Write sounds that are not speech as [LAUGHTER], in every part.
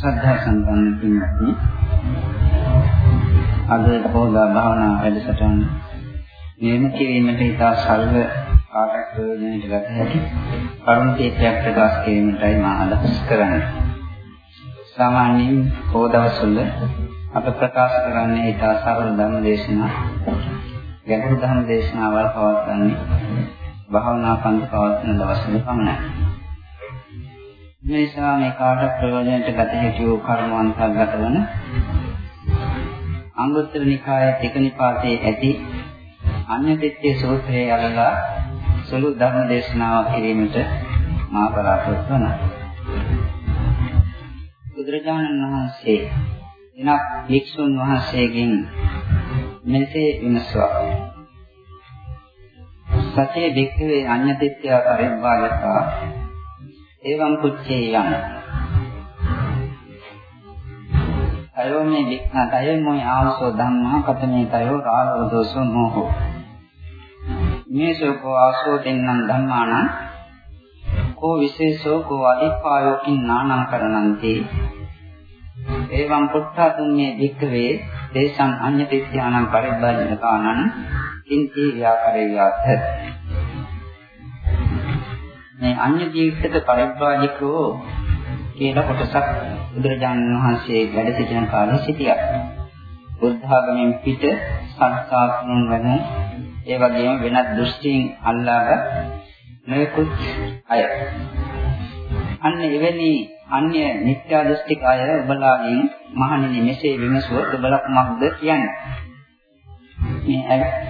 ශ්‍රද්ධා සම්පන්න පින්වත්නි අද පොදා භාවනා වැඩසටහන නියම කිරීමට ඉතා සරල කාටත් ප්‍රයෝජනයට ගත හැකි කරුණු කීපයක් ප්‍රකාශ කිරීමටයි මා අදහස් කරන්නේ. සාමාන්‍යයෙන් පොදවස්වල අප ප්‍රකාශ කරන්නේ ඉතා සරල ධර්ම දේශනා ගැඹුරු ධර්ම දේශනාවල් පවත්වන්නේ භාවනා පන්ති පවත්වන දවස්වල පමණයි. මේ නිසා මේ කාට ප්‍රයෝජනයට ගත හැකි වූ කර්ම අන්තර්ගත වන අංගුත්තර නිකායේ තික නිපාතේ ඇති අඤ්ඤදිත්තේ සූත්‍රයේ අරලා සුළු ධර්ම දේශනාවක් කිරීමට මා බලාපොරොත්තු වනවා. බුදුරජාණන් වහන්සේ එනක් භික්ෂුන් වහන්සේගෙන් මෙසේ විමසුවා. සතේ භික්ඛවේ අඤ්ඤදිත්‍ය පරිබ්බාලකා එවං කුච්චේ යම් තයෝ මේ වික්ඛා තයෝ මොයි ආවසෝ ධම්මා කතමේ තයෝ රාගෝ දෝසෝ මොහෝ. මේ සෝකෝ ආසෝ දෙන්නං ධම්මානං. කෝ විශේෂෝ කෝ අදිපායෝ කින්නානං කරණන්ති එවං පුත්තා තුන්නේ වික්ඛවේ දේශං අඤ්ඤතිත්‍යානං පරිබ්බජනකානං කිංති ව්‍යාකරේයත් මේ අන්‍ය ජීවිතක පරිබ්‍රාජිකෝ කියලා කොටසක් බුදුරජාණන් වහන්සේ වැඩ සිටින කාලේ සිටියා. බුද්ධ ආගමෙන් පිට සංසාරණුන් වෙන ඒ වගේම වෙනත් දෘෂ්ටීන් අල්ලාගත් නොයෙකුත් අය. අන්න එවැනි අන්‍ය මිත්‍යා දෘෂ්ටික අය ඔබලාගෙන් මහණෙනි මෙසේ විමසුවොත් ඔබලා කුමක්ද කියන්නේ? මේ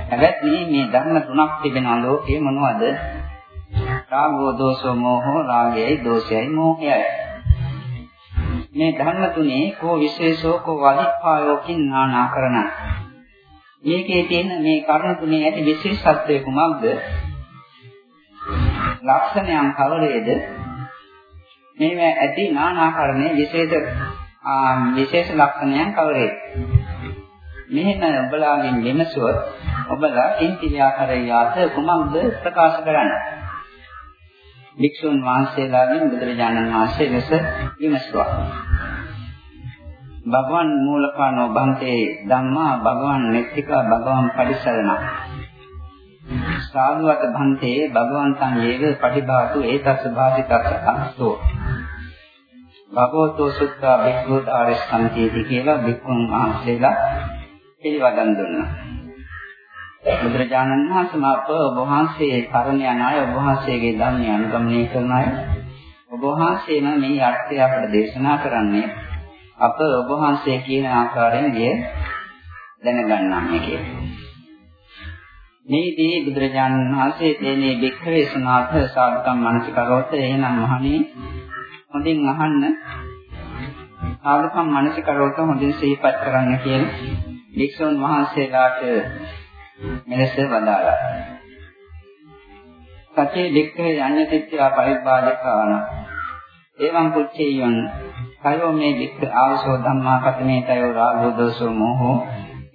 ඇවැත්නි මේ ධර්ම තුනක් තිබෙනා ලෝකේ මොනවද? රාගෝ දෝෂෝ මෝහෝ රාගයයි දෝෂයයි මෝහයයි. මේ ධර්ම තුනේ කෝ විශේෂෝ කෝ අධිපායෝ කින්නානා කරන. මේකේ තියෙන මේ කර්ම තුනේ ඇති විශේෂත්වය කුමක්ද ලක්ෂණයන් කවරේද? මේවා ඇති නානාකරණේ විශේෂ විශේෂ ලක්ෂණයන් කවරේද? මෙහෙම ඔබලාගෙන් විමසුවොත් ඔබලා ඉන්ති ව්‍යාකරයාත කුමක්ද ප්‍රකාශ කරන්නේ? භික්ෂුන් වහන්සේලාගෙන් බුදුරජාණන් වහන්සේ ලෙස විමසුවා. භගවන් මූලකානෝ බන්තේ ධම්මා භගවන් නෙත්තිකා භගවන් පරිසරණ. සාධුවත බන්තේ භගවන්තං යේව පටිභාතු ඒතස්ස භාසිතස්ස අස්සෝ. භගවතෝ සුත්තා භික්ඛු ආරස්සන්තිති කියලා භික්ඛුන් වහන්සේලා පිළිවදන් දුන්නා. බුදුරජාණන් වහන්සේ මාප ඔබ වහන්සේ කරුණ යන අය ඔබ වහන්සේගේ ධර්මය අනුගමනය කරන අය. ඔබ වහන්සේම මේ අර්ථය අපට දේශනා කරන්නේ අප ඔබ වහන්සේ කියන ආකාරයෙන් ගිය දැනගන්නා මේකේ. මේදී බුදුරජාණන් වහන්සේ තේනේ බික්ඛවේ සනාථ සාධකම් මනසිකරොත් එහෙනම් මහණේ හොඳින් අහන්න. සාධකම් මනසිකරොත් හොඳින් සිහිපත් කරන්න කියලා. වික්ෂුන් වහන්සේලාට මෙලෙස වදාළා. සතේ දෙක්ඛේ යඤ්ඤතිත්‍ය පරිබ්බාධකාන. එවං කුච්චේයන්. කයෝ මේ වික්ඛ ආවසෝ ධම්මා කතමේ තයෝ රාගෝ දෝසෝ මොහෝ.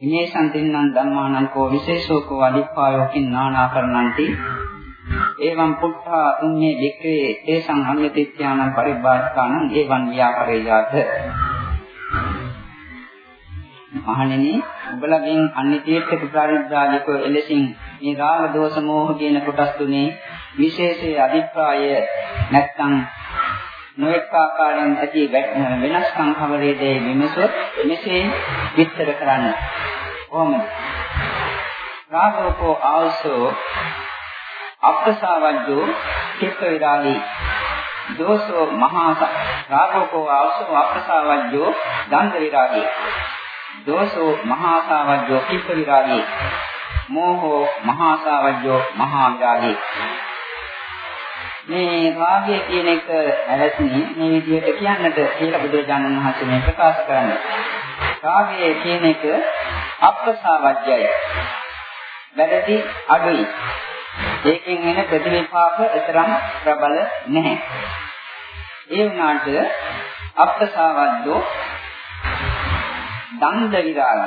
ඉමේ සම්තින්නං ධම්මානං කෝ විශේෂෝ කෝ අදිපායෝ කින් නානා කරණන්ති. එවං පුට්ඨා උන්නේ වික්ඛේ තේසං අඤ්ඤතිත්‍යානං පරිබ්බාධකානං. එවං ව්‍යාපරේයාත මහණෙනි ඔබලගෙන් අනිත්‍යයට ප්‍රතිපරිද්දාලිකව එලෙසින් මේ රාග දෝෂ මෝහ කියන කොටස් තුනේ විශේෂයේ අභිප්‍රාය නැත්නම් නොඑක ආකාරයෙන් ඇති වෙනස්කම් කවරේද විමසොත් මෙසේ විස්තර කරන්න. කොහොමද? රාගෝපෝ ආවසෝ අප්‍රසාවජ්ජෝ චිත්ත විරාගී දෝසෝ මහා රාගෝපෝ ආවසෝ අප්‍රසාවජ්ජෝ දන්ද විරාගී දෝෂෝ මහා සාවජ්ජෝ කිප්ප විරාගී මෝහෝ මහා සාවජ්ජෝ මහා විරාගී මේ රාගය කියන එක ඇලැස්නි මේ විදිහට කියන්නට කියලා බුදුරජාණන් වහන්සේ මේ ප්‍රකාශ කරන්නේ. රාගය කියන එක අප්‍රසාවජ්‍යයි. වැරදි අඩුයි. ඒකෙන් එන ප්‍රතිවිපාක එතරම් ප්‍රබල නැහැ. ඒ වුණාට අප්‍රසාවජ්ජෝ දණ්ඩ විරාග.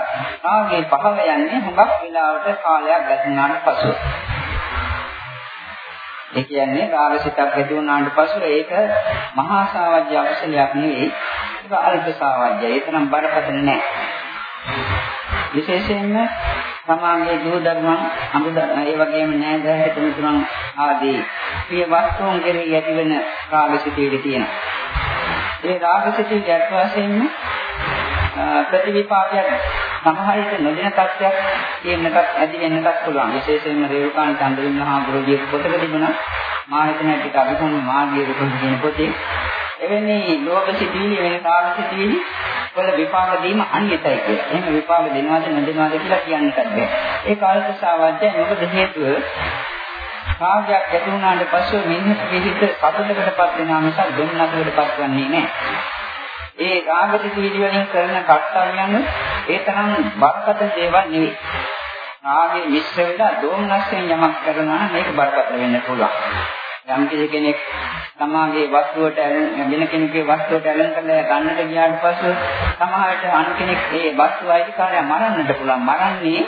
රාගේ පහව යන්නේ හුඟක් වෙලාවට කාලයක් ගත වුණාට පසු. ඒ කියන්නේ රාගසිතක් ඇති වුණාට පසු ඒක මහා සාවජ්‍ය අවශ්‍යයක් නෙවෙයි. ඒක අල්පසාවජ්‍යයි. ඒතරම් බරපතල නෑ. විශේෂයෙන්ම සමාගයේ දූ දරුවන් අමුද ඒ වගේම නෑදෑයට තුනුතුන් ආදී ප්‍රිය වස්තුන් කෙරෙහි ඇතිවන රාගසිතවිලි තියෙනවා. ඒ රාගසිතවිලි අත් වශයෙන්ම ප්‍රතිවිපාකයක් සමහර විට නොදෙන තත්ත්වයක් කියන්නටත් ඇති වෙන්නටත් පුළුවන්. විශේෂයෙන්ම රේරුකාණ චන්ද්‍රින් මහා පොතක තිබුණා. මා හිතන ටික අභිසන්න මාර්ගයේ රුකුන් කියන පොතේ එවැනි ලෝභ සිතිවිලි වෙන කාම සිතිවිලි වල විපාක දීම අනියතයි කියලා. එහෙම විපාක දෙනවද නොදෙනවද කියලා කියන්නට බැහැ. ඒ කාලක සාවද්‍ය මොකද හේතුව? කාර්යයක් ඇති වුණාට පස්සේ මිනිහගේ හිත සතුටකටපත් වෙනා මිසක් දුන්නකටපත් වෙන්නේ නැහැ. ඒ රාග සිතිවිලි වලින් කරන කර්තව්‍යයන් ඒ තරම් බරපතල දේවල් නෙවෙයි. රාගේ මිශ්‍ර වෙලා දෝමනස්යෙන් යමක් කරනවා නම් මේක බරපතල වෙන්න පුළුවන්. යම් කෙනෙක් තමාගේ වස්තුවට වෙන කෙනෙකුගේ වස්තුවට ඇලෙන කරලා ගන්නට ගියාට පස්සේ සමහරට අන් කෙනෙක් ඒ වස්තුව අයිතිකාරය මරන්නට පුළුවන්. මරන්නේ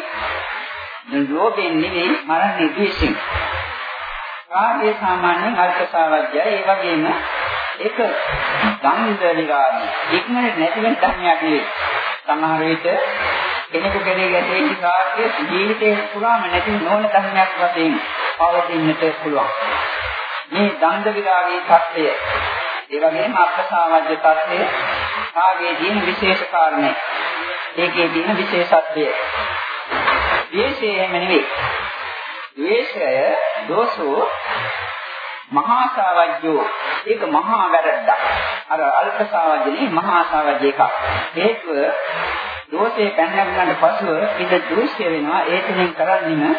ලෝභයෙන් නෙවෙයි මරන්නේ ද්වේෂයෙන්. රාගය සාමාන්‍යයෙන් අල්පසාවජ්‍යයි ඒ වගේම ඒක ගන්ධ විරාගය. ඉක්මනට නැති වෙන ධර්මයක් නෙවෙයි. සමහර විට කෙනෙකු කෙරේ ගැටෙච්ච කාර්යය ජීවිතේ පුරාම නැති නොවන ධර්මයක් වශයෙන් පවතින්නට පුළුවන්. මේ ගන්ධ විරාගයේ தත්ය ඒ වගේම අප්‍රසාවජ්‍ය தත්ය කාගේ තියෙන විශේෂ කාරණේ. ඒකේ තියෙන විශේෂත්වය. ද්වේෂය එහෙම නෙවෙයි. ද්වේෂය දෝෂෝ මහා සාවජ්‍යෝ ඒක මහා වැරද්දක්. අර අල්ප සාවජ්‍යනේ මහා සාවජ්‍ය එකක්. හේතුව දෝෂේ පැනනගන්නට පසුව ඉද දෘශ්‍ය වෙනවා ඒ තුලින් කරන්නේම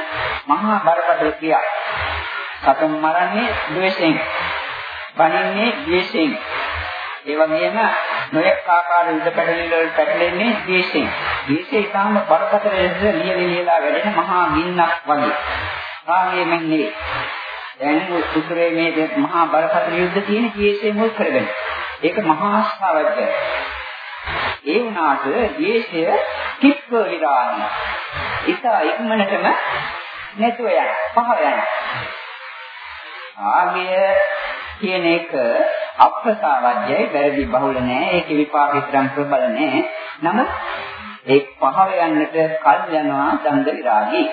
මහා බරපතල ක්‍රියා. සතන් මරන්නේ ද්වේෂයෙන්. බනින්නේ ද්වේෂයෙන්. ඒ වගේම නොයෙක් ආකාර විද පැටලෙන වල පැටලෙන්නේ ද්වේෂයෙන්. ද්වේෂය ඊටාම බරපතල ලෙස ලියලි ලියලා වැඩෙන මහා ගින්නක් වගේ. රාගයෙන් නෙවෙයි. දැන් උතුරේ මේ මහා බරපතල යුද්ධ තියෙන ජීවිතේ මුල් කරගෙන. ඒක මහා ශ්‍රවජ්‍ය. ඒ වුණාට ද්වේෂය කිප්ප විරාණි. ඉත ඉක්මනටම නැතුව යන පහ යන. ආගය කියන එක අප්‍රසාවජ්‍යයි වැරදි බහුල නෑ ඒකේ විපාක විතරම් ප්‍රබල නෑ නමුත් ඒ පහව යන්නට කල් යනවා දන්ද විරාගී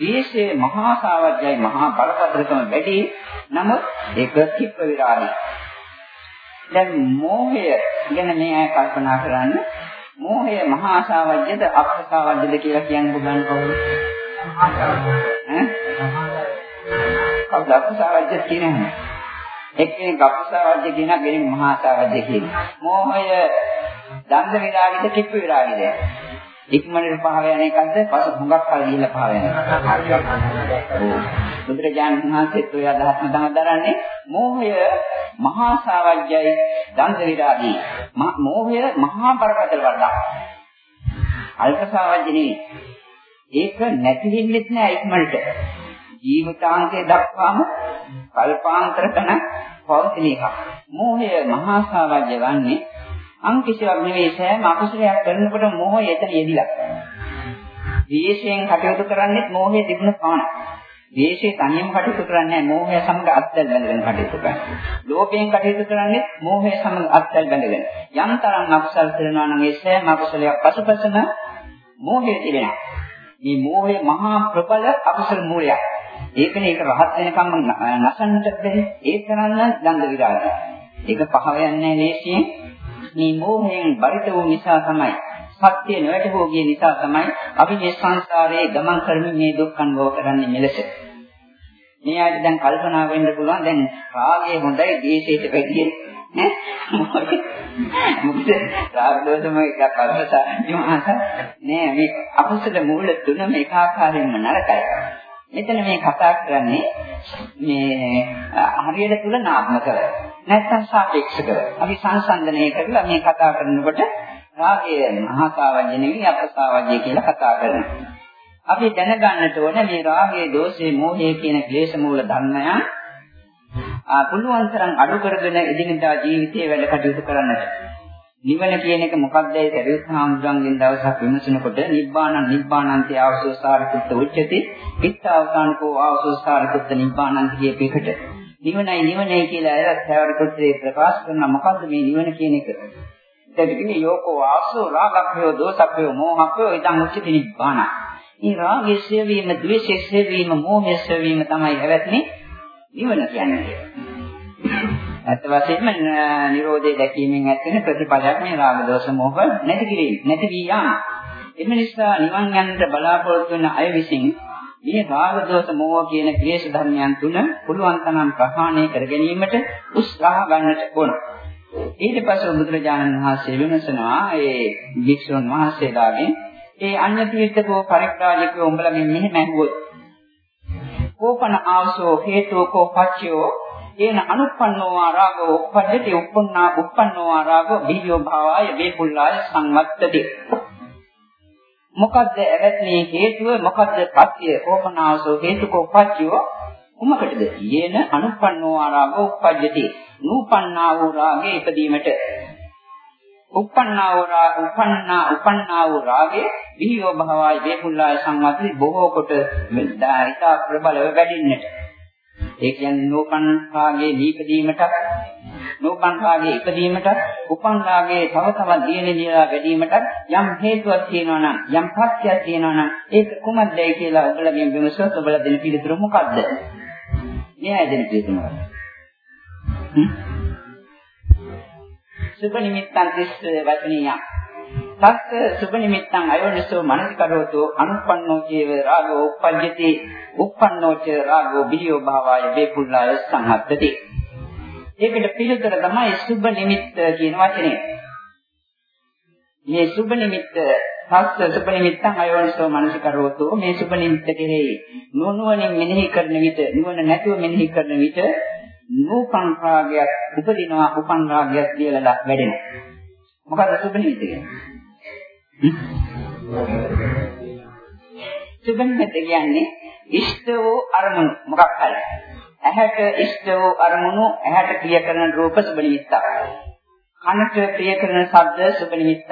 ද්වේෂයේ මහා සාවජ්‍යයි මහා බලපත්‍රකම වැඩි නමුත් ඒක කිප්ප විරාගී. දැන් මෝහය ගැන මේ අය කල්පනා කරන්න මෝහය මහා සාවජ්‍යද අප්‍රසාවජ්‍යද කියලා කියන්න පුළුවන් කවුද? ඈ? කවුද අප්‍රසාවජ්‍ය කියන්නේ? එක්කෙනෙක් අප්‍රසාවජ්‍ය කියන කෙනෙක් මහා සාවජ්‍ය කියනවා. මෝහය දන්ද විරාගිද කිප්ප විරාගිද? ඉක්මනට පහව යන එකක්ද? පසු හුඟක් කල් ගිහිල්ලා පහව යන එකක්ද? බුදුරජාණන් වහන්සේත් ඔය අදහස්ම තමයි දරන්නේ මෝහය මහා සාවජ්‍යයි දන්ත විරාදී මෝහය මහා බරපතල වඩා අල්ප සාවජ්‍යනේ ඒක නැති වෙන්නෙත් නෑ ඉක්මනට. ජීවිතාන්තයේ දක්වාම කල්පාන්තර කරන පවතින එකක්. මෝහය මහා සාවජ්‍ය වන්නේ අන් කිසිවක් නෙවෙයි සෑම අකුසලයක් කරනකොට මොහොය එතන යෙදිලා. ද්වේෂයෙන් කටයුතු කරන්නේත් මොහේ තිබුණ පාන. ද්වේෂය තනියම කටයුතු කරන්නේ නැහැ මොහය සමග අත්දැල් බැඳගෙන කටයුතු කරන්නේ. ලෝභයෙන් කටයුතු කරන්නේ මොහය සමග අත්දැල් බැඳගෙන. යම් තරම් අකුසල් කරනවා නම් ඒ සෑම අකුසලයක් පසුපසම මොහේ තිබෙනවා. මේ මොහේ මහා ප්‍රබල අකුසල මූලයක්. ඒකනේ ඒක රහත් වෙනකම් නසන්නට බැහැ. ඒ තරම්ම ගන්ධ විරාජය. ඒක පහව යන්නේ නේසියෙන් මේ මෝහයෙන් බරිත වූ නිසා තමයි සත්‍ය නොවැටහුව ගිය නිසා තමයි අපි මේ සංසාරයේ ගමන් කරමින් මේ දුක් අනුභව කරන්නේ මෙලෙස. මේ ආයත දැන් කල්පනා වෙන්න පුළුවන්. දැන් රාගය හොඳයි ද්වේෂයට වැඩිය. ඈ? මොකද? රාග දෝෂම එකක් අල්පසා නෑ. මේ අකුසල මූල තුනම ඒකාකාරයෙන්ම නරකයි. මෙතන මේ කතා කරන්නේ මේ හරියට තුලනාත්මකව නැත්නම් සාපේක්ෂව අපි සංසන්දනය කරලා මේ කතා කරනකොට රාගය මහාසාවජ්‍ය නෙවෙයි අපසාවජ්‍ය කියලා කතා කරනවා. අපි දැනගන්නට ඕන මේ රාගයේ දෝෂයේ මෝහයේ කියන ක්ලේශ මූල ධර්මයන් ආ පුළුවන් තරම් අඩු කරගෙන එදිනදා ජීවිතයේ වැඩ කටයුතු කරන්නට. නිවන කියන එක මොකක්ද ඒ සරියුත් හාමුදුරන්ගෙන් දවසක් විමසනකොට නිබ්බානං නිබ්බානන්ති ආවසෝසාරිකුත් උච්චති පිට්ඨාවසානකෝ ආවසෝසාරිකුත් නිබ්බානන්ති කියපේකට නිවනයි නිවනයි කියලා අයත් හැවර පුත්‍රේ ප්‍රකාශ කරන මොකද්ද මේ නිවන කියන එක? එතකොට යෝකෝ ආසෝ රාගක්ඛයෝ දෝසක්ඛයෝ මෝහක්ඛයෝ ඉදං උච්චති නිබ්බාන. මේ රාගයේ සෙවීම, ද්වේෂයේ සෙවීම, මෝහයේ සෙවීම තමයි හැවැත්නේ නිවන කියන්නේ. අත් වශයෙන්ම නිරෝධය දැකීමෙන් ඇතිවෙන ප්‍රතිපලයක් මේ රාග දෝෂ මෝහ නැති කිරීම. නැති වී යාම. එම නිසා නිවන් යන්නට බලාපොරොත්තු වන අය විසින් මේ රාග දෝෂ මෝහ කියන ක්ලේශ ධර්මයන් තුන පුළුවන් තරම් ප්‍රහාණය කර ගැනීමට උත්සාහ ගන්නට ඕන. ඊට පස්සේ බුදුරජාණන් වහන්සේ විමසනවා ඒ වික්ෂුන් වහන්සේලාගෙන් ඒ අන්‍ය තීර්ථකෝ පරිත්‍රාජකෝ උඹලගෙන් මෙහෙම ඇහුවොත් කෝපන ආවසෝ හේතෝ කෝ පච්චයෝ ඒන අනුප්පන්නෝ ආරාගෝ උප්පජ්ජති උප්පන්නා උප්පන්නෝ ආරාගෝ බීජෝ භාවාය වේපුල්ලාය සංවත්තති. මොකද්ද ඇවැත්නේ හේතුව? මොකද්ද පත්‍ය කෝපනාවසෝ හේතුකෝ පච්චයෝ කුමකටද යේන අනුප්පන්නෝ ආරාගෝ උප්පජ්ජති නූපන්නා වූ රාගේ ඉදීමට උප්පන්නා වූ රාග උපන්නා උපන්නා වූ රාගේ විහියෝ භවයි වේපුල්ලාය සංවත්තති. බොහෝ කොට මෙද්දා ප්‍රබලව වැඩින්නට. ඒ කියන්නේ නෝපන් රාගයේ දීපදීමට නෝපන් රාගයේ ඉපදීමට උපන් රාගයේ තව තවත් දියනේ දියලා වැඩිවීමට යම් හේතුවක් තියෙනවා නම් යම් පත්‍යක් තියෙනවා නම් ඒක කුමක්දයි කියලා ඔයගලගෙන් විමසුවොත් ඔයගල දෙන පිළිතුර මොකක්ද? මෙයා දෙන පිළිතුර මොකක්ද? සුබ නිමිත්තන් තිස් වචනියක් තස්ස සුබ නිමිත්තං අයෝනිසෝ මනසිකරෝතෝ අනුපන්නෝ චේව රාගෝ උප්පජ්ජති. උප්පන්නෝ ච රාගෝ බිහියෝ භාවාය වේපුල්ලාය සංහත්තති. ඒකට පිළිතර තමයි සුබ නිමිත්ත කියන වචනේ. මේ සුබ නිමිත්ත තස්ස සුබ නිමිත්තං අයෝනිසෝ මනසිකරෝතෝ මේ සුබ නිමිත්ත කෙරෙහි නුවණින් මෙනෙහි කරන විට නුවණ නැතුව මෙනෙහි කරන විට නූපන් රාගයක් උපදිනවා උපන් රාගයක් කියලා වැඩෙනවා. මොකද සුබ නිමිත්ත කියන්නේ? [LAUGHS] සුබනිමිත්ත කියන්නේ ඉෂ්ට වූ අරමුණු මොකක් හරි. ඇහැට ඉෂ්ට වූ අරමුණු ඇහැට ප්‍රිය කරන රූප සුබනිමිත්තක්. කනට ප්‍රිය කරන ශබ්ද සුබනිමිත්තක්.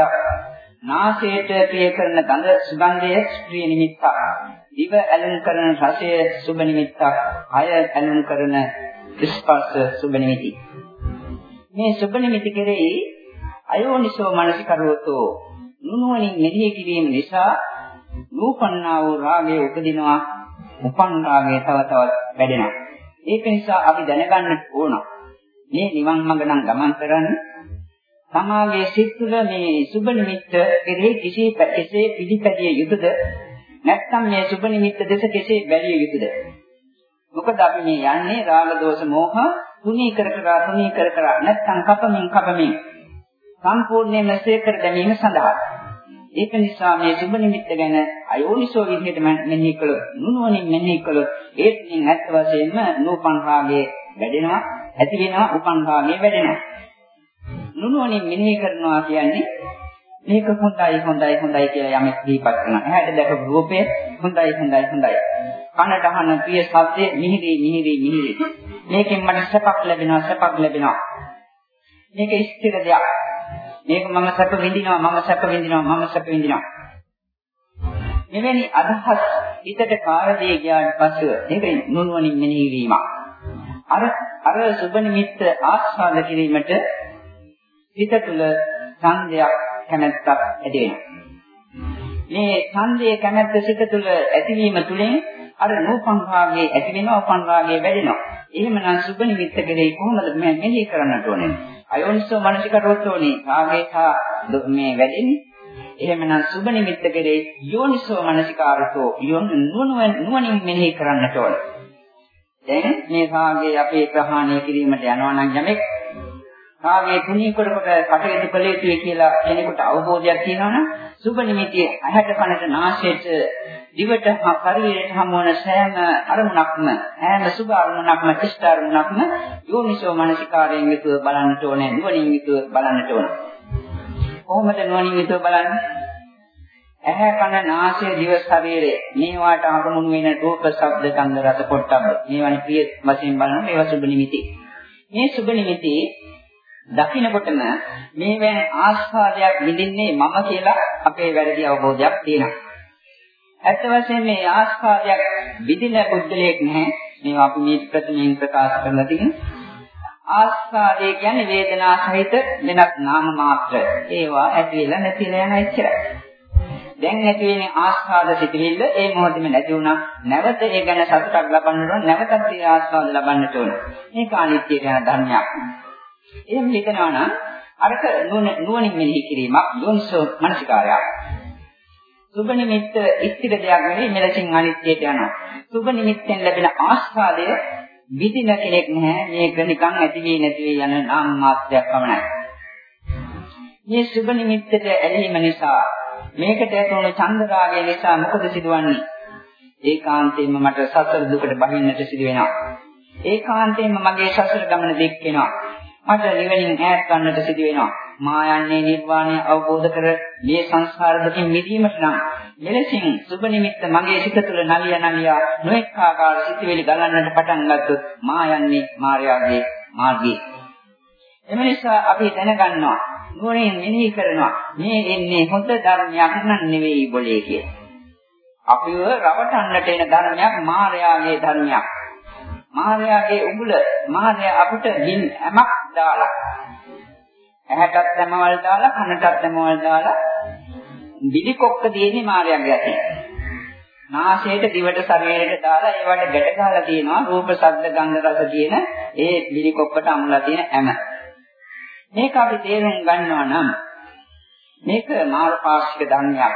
නාසයට ප්‍රිය කරන ගඳ සුගන්ධය ප්‍රිය නිමිත්තක්. දිව ඇලුම් කරන රසය සුබනිමිත්තක්. කය ඇලුම් කරන ස්පර්ශ සුබනිමිති. මේ සුබනිමිති කෙරෙහි අයෝනිසෝ මනසිකරවතෝ නුනුවණින් මෙහෙය කිරීම නිසා නූපන්නා වූ රාගය උපදිනවා උපන් රාගය තව තවත් වැඩෙනවා. ඒක නිසා අපි දැනගන්න ඕන. මේ නිවන් මඟ නම් ගමන් කරන්නේ. සමාගයේ සිත් තුළ මේ සුබ නිමිත්ත කෙරෙහි කිසි කෙසේ පිළිපැදිය යුතුද? නැත්නම් මේ සුබ නිමිත්ත දෙස කෙසේ බැලිය යුතුද? මොකද අපි මේ යන්නේ රාග දෝෂ මෝහ තුනී කර කර තුනී කර කර නැත්නම් කපමින් කපමින්. සම්පූර්ණයෙන්ම සේකර ගැනීම සඳහා ඒක නිසා මේ සුබ නිමිත්ත ගැන අයෝනිසෝ විදිහට මෙනෙහි කළොත් නුනුවණින් මෙනෙහි කළොත් ඒත් ඉන් ඇත්ත වශයෙන්ම නූපන් රාගයේ වැඩෙනවා ඇති වෙනවා උපන් රාගයේ වැඩෙනවා නුනුවණින් මෙනෙහි කරනවා කියන්නේ මේක හොඳයි හොඳයි හොඳයි කියලා යමෙක් දීපත් කරනවා. එහාට දැකපු රූපය හොඳයි හොඳයි හොඳයි. කනට අහන ප්‍රිය ශබ්දේ මිහිරි මිහිරි මිහිරි. මේකෙන් මට සැපක් ලැබෙනවා සැපක් ලැබෙනවා. මේක ස්ථිර දෙයක්. මේක මම සැප විඳිනවා මම සැප විඳිනවා මම සැප විඳිනවා. මෙවැනි අදහස් හිතට කාර්යදී ගියාට පස්සෙ මේක නුනුවණින් මෙනෙහි වීම අර අර සුබ නිමිත්ත ආස්වාද කිරීමට හිත තුළ ඡන්දයක් කැමැත්තක් ඇති වෙනවා. මේ ඡන්දයේ කැමැත්ත සිත තුළ ඇතිවීම තුළින් අර නූපන් භාගයේ ඇති වෙනවා උපන් භාගයේ වැඩෙනවා. එහෙමනම් සුබ නිමිත්ත කෙරෙහි කොහොමද මේ මෙනෙහි කරන්නට ඕනේ? අයෝනිසෝ මනසිකරෝතෝනි රාගේ සහ මේ වැඩෙන්නේ. එහෙමනම් සුබ නිමිත්ත කෙරේ යෝනිසෝ මනසිකාරතෝ යොන් නුවණින් මෙනෙහි කරන්නට ඕන. දැන් මේ රාගේ අපේ ප්‍රහාණය කිරීමට යනවා නම් යමෙක් රාගේ තුනී කොට කොට කටයුතු කළ යුතුයි කියලා කෙනෙකුට අවබෝධයක් තියෙනවනම් සුබ නිමිතිය ඇහැට කනට නාසයට දිවට ශරීරයට හමුවන සෑම අරමුණක්ම ඈම සුභ අරමුණක්ම ඉෂ්ට අරමුණක්ම යෝනිසෝ මනසිකාරයෙන් යුතුව බලන්නට ඕනේ නුවණින් යුතුව බලන්නට ඕනේ. කොහොමද නුවණින් යුතුව බලන්නේ? ඇහැ කන නාසය දිව ශරීරය මේවාට අරමුණු වෙන රූප ශබ්ද ගන්ධ රස පොට්ටබ්බ මේවානේ ප්‍රිය වශයෙන් බලන මේවා සුභ නිමිති. මේ සුභ නිමිති දකින්නකොටම මේවෙන් ආස්වාදයක් විඳින්නේ මම කියලා අපේ වැරදි අවබෝධයක් තියෙනවා ඇත්ත වශයෙන්ම මේ ආස්වාදයක් විඳින පුද්ගලයෙක් නැහැ. මේවා අපි මේ ප්‍රතිමින් ප්‍රකාශ කරලා තියෙනවා. ආස්වාදය කියන්නේ වේදනා සහිත වෙනත් නාම මාත්‍ර. ඒවා ඇති වෙලා නැතිලා යන එච්චරයි. දැන් ඇති වෙන්නේ ආස්වාද සිටිවිල්ල ඒ මොහොතේම නැති වුණා. නැවත ඒ ගැන සතුටක් ලබන්න ඕන. නැවතත් ඒ ආස්වාද ලබන්නට ඕන. මේක අනිත්‍ය යන ධර්මයක්. එහෙම හිතනවා නම් අරක නුවණින් මෙනෙහි කිරීමක් යොන්සෝ මනසිකාරයක්. සුබ නිමිත්ත ඉස්තිර දෙයක් නෙවෙයි මෙලෙසින් අනිත්‍යයට යනවා. සුබ නිමිත්තෙන් ලැබෙන ආස්වාදය විදින කෙනෙක් නැහැ. මේක නිකන් ඇති වී නැති වී යන නාම මාත්‍රයක් පමණයි. මේ සුබ නිමිත්තට ඇලීම නිසා මේකට ඇතුළු චන්දරාගය නිසා මොකද සිදුවන්නේ? ඒකාන්තයෙන්ම මට සසර දුකට බහින්නට සිදු වෙනවා. ඒකාන්තයෙන්ම මගේ සසර ගමන දික් වෙනවා. මට නිවනින් ඈත් ගන්නට සිදු වෙනවා. මා යන්නේ නිර්වාණය අවබෝධ කර මේ සංසාර දුකින් මිදීමට නම් මෙලෙසින් සුබ නිමිත්ත මගේ සිත තුළ නලිය නලිය නොඑක ආකාර සිතිවිලි ගලන්නට පටන් ගත්තොත් මා යන්නේ මායාවේ මාර්ගයේ. එම නිසා අපි දැනගන්නවා නුවණින් මෙනෙහි කරනවා මේ එන්නේ හොඳ ධර්මයක් නන් නෙවෙයි બોලේ කිය. අපිව රවටන්නට එන ධර්මයක් මායාවේ ධර්මයක්. මායාවේ උගුල මායා අපිට දින් ඇමක් දාලා ඇහැටත් දැමවල් දාලා කනටත් දැමවල් දාලා බිලි කොක්ක දෙන්නේ මාර්යාගේ අතේ. නාසයට දිවට ශරීරයට දාලා ඒවට ගැට ගහලා තියෙනවා රූප ශබ්ද ගන්ධ රස කියන ඒ බිලි කොක්කට අමුලා තියෙන හැම. මේක අපි තේරුම් ගන්නවා නම් මේක මාර්ගපාක්ෂික ධර්මයක්.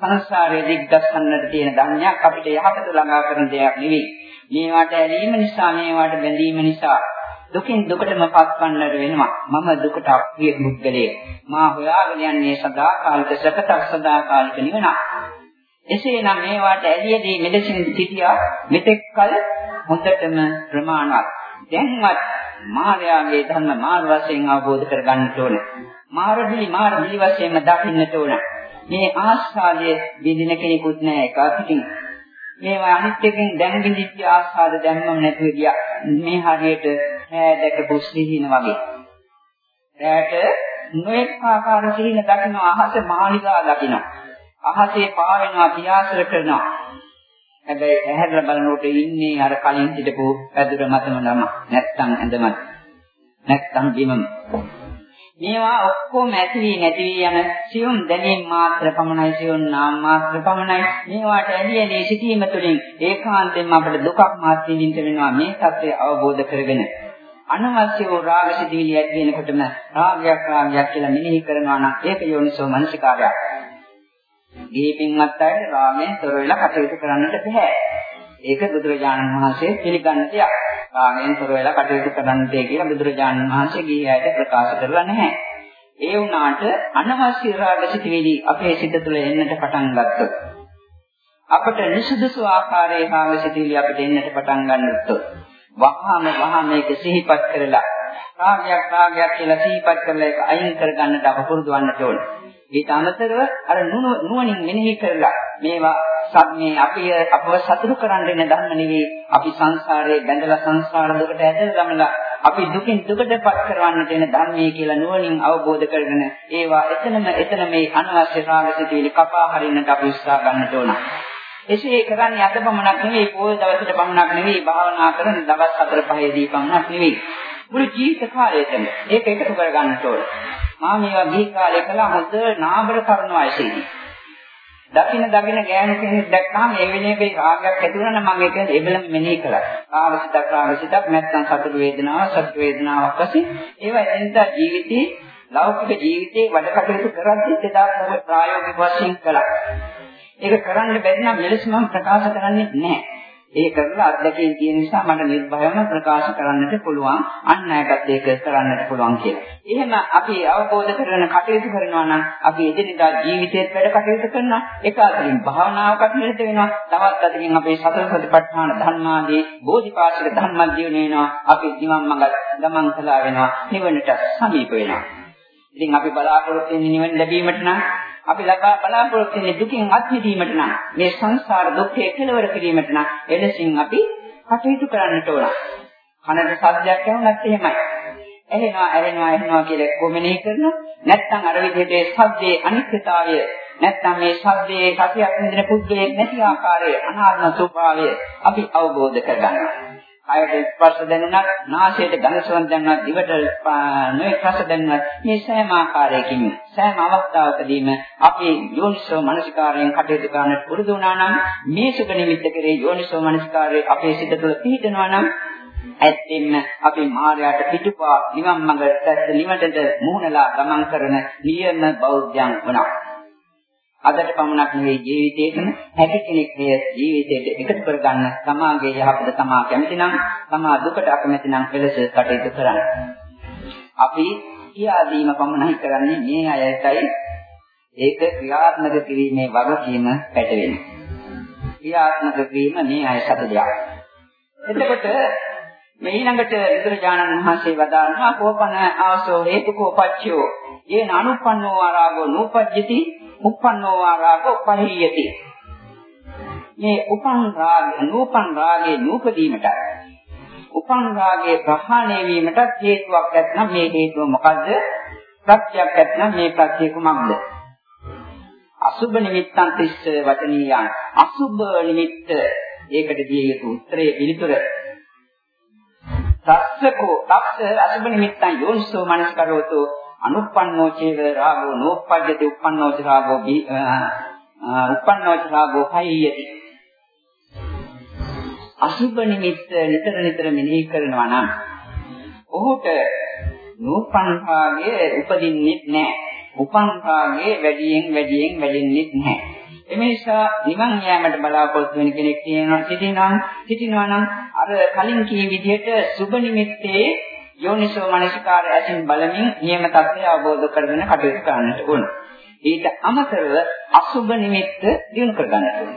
සංසාරයේ දිග්ගස්සන්නට තියෙන ධර්මයක් අපිට යහපත ළඟා කරන දෙයක් නෙවෙයි. මේවට ඇලීම නිසා මේවට බැඳීම නිසා දුකින් දුකටම පත්වන්නට වෙනවා. මම දුකට අප්‍රිය මුද්දලේ. මා හොයාගෙන යන්නේ සදාකාලික සැපතක් සදාකාලික නිවන. එසේනම් මේවාට ඇලියදී මෙලෙසින් සිටියා මෙතෙක් කල හොඳටම ප්‍රමාණවත්. දැන්වත් මායාවේ ධර්ම මාන වශයෙන් අවබෝධ කරගන්නට ඕනේ. මාරබිලි මාරබිලි වශයෙන්ම දකින්නට ඕනේ. මේ ආස්වාදයේ විඳින කෙනෙකුත් නෑ එක පිටින්. මේවා අනිත් එකෙන් දැන් විඳිච්ච ආස්වාද දැම්මම නැතුව ගියා. මේ හරියට ඈ දැකපු සිහින වගේ. ඈට නොඑක ආකාර සිහින දකින්න අහස මාලිගා දකින්න. අහසේ පාවෙනවා පියාසර කරනවා. හැබැයි ඇහැරලා බලනකොට ඉන්නේ අර කලින් හිටපු පැදුර මතම නම. නැත්තම් ඇඳමත්. නැත්තම් බිමම. මේවා ඔක්කොම ඇති වී නැති වී යන සියුම් දැනීම් මාත්‍ර පමණයි සියුම් නාම මාත්‍ර පමණයි මේවාට ඇලී ඇලී සිටීම තුළින් ඒකාන්තයෙන්ම අපට දුකක් මාත් විඳින්න වෙනවා මේ தත්ත්වය අවබෝධ කරගෙන අනවශ්‍ය වූ රාග සිතිවිලි ඇති වෙනකොටම රාගයක් රාගයක් කියලා මෙනෙහි කරනවා නම් ඒක යෝනිසෝ මනසිකාරයක්. දීපින්වත් අය රාගයෙන් තොර වෙලා කටයුතු කරන්නට බෑ. ඒක බුදුරජාණන් වහන්සේ පිළිගන්න දෙයක්. රාගයෙන් තොර වෙලා කටයුතු කරන්නට කියලා බුදුරජාණන් වහන්සේ ගිහියට ප්‍රකාශ කරලා නැහැ. ඒ වුණාට අනවශ්‍ය රාග සිතිවිලි අපේ සිත තුළ එන්නට පටන් ගත්තොත් අපට නිසුදුසු ආකාරයේ රාග සිතිවිලි අපිට එන්නට පටන් ගන්නොත් වහාම වහාම මේක සිහිපත් කරලා රාගයක් රාගයක් කියලා සිහිපත් කරලා ඒක අයින් කරගන්නට අප පුරුදු වන්නට ඕනේ. ඊට අමතරව අර නුවණින් මෙනෙහි කරලා මේවා සම්මේ අපි අපව සතුටු කරන්න ඉන්න ධර්ම නෙවෙයි අපි සංසාරයේ බැඳලා සංසාර දුකට ඇදලා ගමලා අපි දුකින් දුකටපත් කරවන්නට එන ධර්මයේ කියලා නුවණින් අවබෝධ කරගෙන ඒවා එතනම එතන මේ අනවශ්‍ය රාග සිතුවිලි කපා හරින්නට අපි උත්සාහ ගන්නට ඕන. එසේ කරන්නේ අද පමණක් නෙවෙයි පොය දවසට පමණක් නෙවෙයි භාවනා කරන දවස් 4 5 දී පමණක් නෙවෙයි මුළු ජීවිත කාලයටම ඒක එකතු කර ගන්නට ඕන. මා මේවා ගිහි කාලේ කළා හොඳ නාබර කරන වයසේදී. දකින්න දකින්න ගෑනු කෙනෙක් දැක්කම ඒ වෙලේ රාගයක් ඇති වුණා නම් මම ඒක එබලම මෙනෙහි කළා. රාගසිතක් රාගසිතක් නැත්නම් සතුට වේදනාවක් සතුට වේදනාවක් වශයෙන් ඒවා එතනට ජීවිතේ ලෞකික ජීවිතේ වැඩ කටයුතු කරද්දී එදා ප්‍රායෝගික වශයෙන් කළා. ඒක කරන්න බැරි නම් මෙලෙස මම ප්‍රකාශ කරන්නේ නැහැ. ඒ කරලා අත්දැකීම් තියෙන නිසා මට නිර්භයව ප්‍රකාශ කරන්නට පුළුවන් අන් අයටත් ඒක කරන්නට පුළුවන් කියලා. එහෙම අපි අවබෝධ කරගෙන කටයුතු කරනවා නම් අපි එදිනෙදා ජීවිතේත් වැඩ කටයුතු කරනවා. ඒක අතරින් භාවනාවකට නිරත වෙනවා. තවත් අතරින් අපේ සතර සතිපට්ඨාන ධර්මාදී බෝධිපාශික ධර්මද්දිය වෙනවා. අපි නිවන් මඟ ගමන් කළා වෙනවා. නිවනට සමීප වෙනවා. ඉතින් අපි බලාපොරොත්තු වෙන්නේ නිවන ලැබීමට නම් අපි ලබා බලාපොරොත්තු වෙන්නේ දුකින් අත් මිදීමට නම් මේ සංසාර දුක්ඛය කෙලවර කිරීමට නම් එලෙසින් අපි කටයුතු කරන්නට ඕන. කනට සද්දයක් ඇහුණත් එහෙමයි. ඇහෙනවා ඇහෙනවා ඇහෙනවා කියලා කොමනේ කරනවා. නැත්නම් අර විදිහට සද්දේ අනිත්‍යතාවය නැත්නම් මේ ශබ්දයේ රසයක් විඳින පුද්ගලයෙක් නැති ආකාරය අනාත්ම ස්වභාවය අපි අවබෝධ කරගන්නවා. කයට ස්පර්ශ දැනුණත්, නාසයට ගඳ සුවඳ දැනුණත්, දිවට නොයෙක් රස දැනුණත් මේ සෑම ආකාරයකින් සෑම අවස්ථාවකදීම අපි යෝනිසෝ මනසිකාරයෙන් කටයුතු කරන්නට පුරුදු වුණා නම් මේ සුඛ නිමිත්ත කෙරේ යෝනිසෝ මනසිකාරයේ අපේ සිත තුළ පිහිටනවා නම් ඇත්තෙන්ම අපි මායාවට පිටුපා නිවන් මඟට නිවනට මුහුණලා ගමන් කරන නියම බෞද්ධයන් වුණා. අදට පමණක් නෙවෙයි ජීවිතේටම හැකි කෙනෙක් මේ ජීවිතයට එකතු කරගන්න සමාගයේ යහපත තමා කැමති නම් තමා දුකට අකමැති නම් එලෙස කටයුතු කරන්න. අපි කියා දීම පමණයි කරන්නේ මේ අයටයි ඒක ක්‍රියාත්මක කිරීමේ වගකීම පැටවෙන්නේ. ක්‍රියාත්මක කිරීම මේ අය සතු දෙයක්. එතකොට මේ ඊළඟට බුදුරජාණන් වහන්සේ වදාළා කෝපන ආසෝ හේතුකෝ පච්චයෝ යේන අනුපන්නෝ ආරාගෝ නූපජ්ජති උප්පන්නෝ ආරාගෝ පහියති මේ උපන් රාග නූපන් රාගේ නූපදීමට උපන් රාගේ ප්‍රහාණය වීමට හේතුවක් නැත්නම් මේ හේතුව මොකද්ද? ප්‍රත්‍යක් නැත්නම් මේ ප්‍රත්‍ය කුමක්ද? අසුබ නිමිත්තන් තිස්ස වචනීයන් අසුබ නිමිත්ත. ඒකට දිය යුතු උත්තරයේ පිළිතුර. තස්සකෝ තස්ස අසුබ නිමිත්තං යෝනිසෝ මනස්කරෝතෝ. අනුප්පන්නෝ චේව රාගෝ නෝප්පජ්ජති උප්පන්නෝ ච රාගෝ බි උප්පන්නෝ ච රාගෝ හයියති අසුබ නිමිත්ත නිතර නිතර මෙනෙහි කරනවා නම් ඔහුට නෝපන් රාගයේ උපදින්නේ නැහැ. උපන් රාගයේ වැඩියෙන් වැඩියෙන් වැඩෙන්නේ නැහැ. එමේසා නිවන් යාමට බලාපොරොත්තු වෙන කෙනෙක් තියෙනවා සිටිනවා සිටිනවා නම් අර කලින් කී විදිහට සුබ නිමිත්තේ යෝනිසෝ මනසිකාර ඇසින් බලමින් නියම தත්ත්වය අවබෝධ කරගෙන කටයුතු කරන්නට ඕන. ඊට අමතරව අසුබ නිමිත්ත දිනු කරගන්නට ඕන.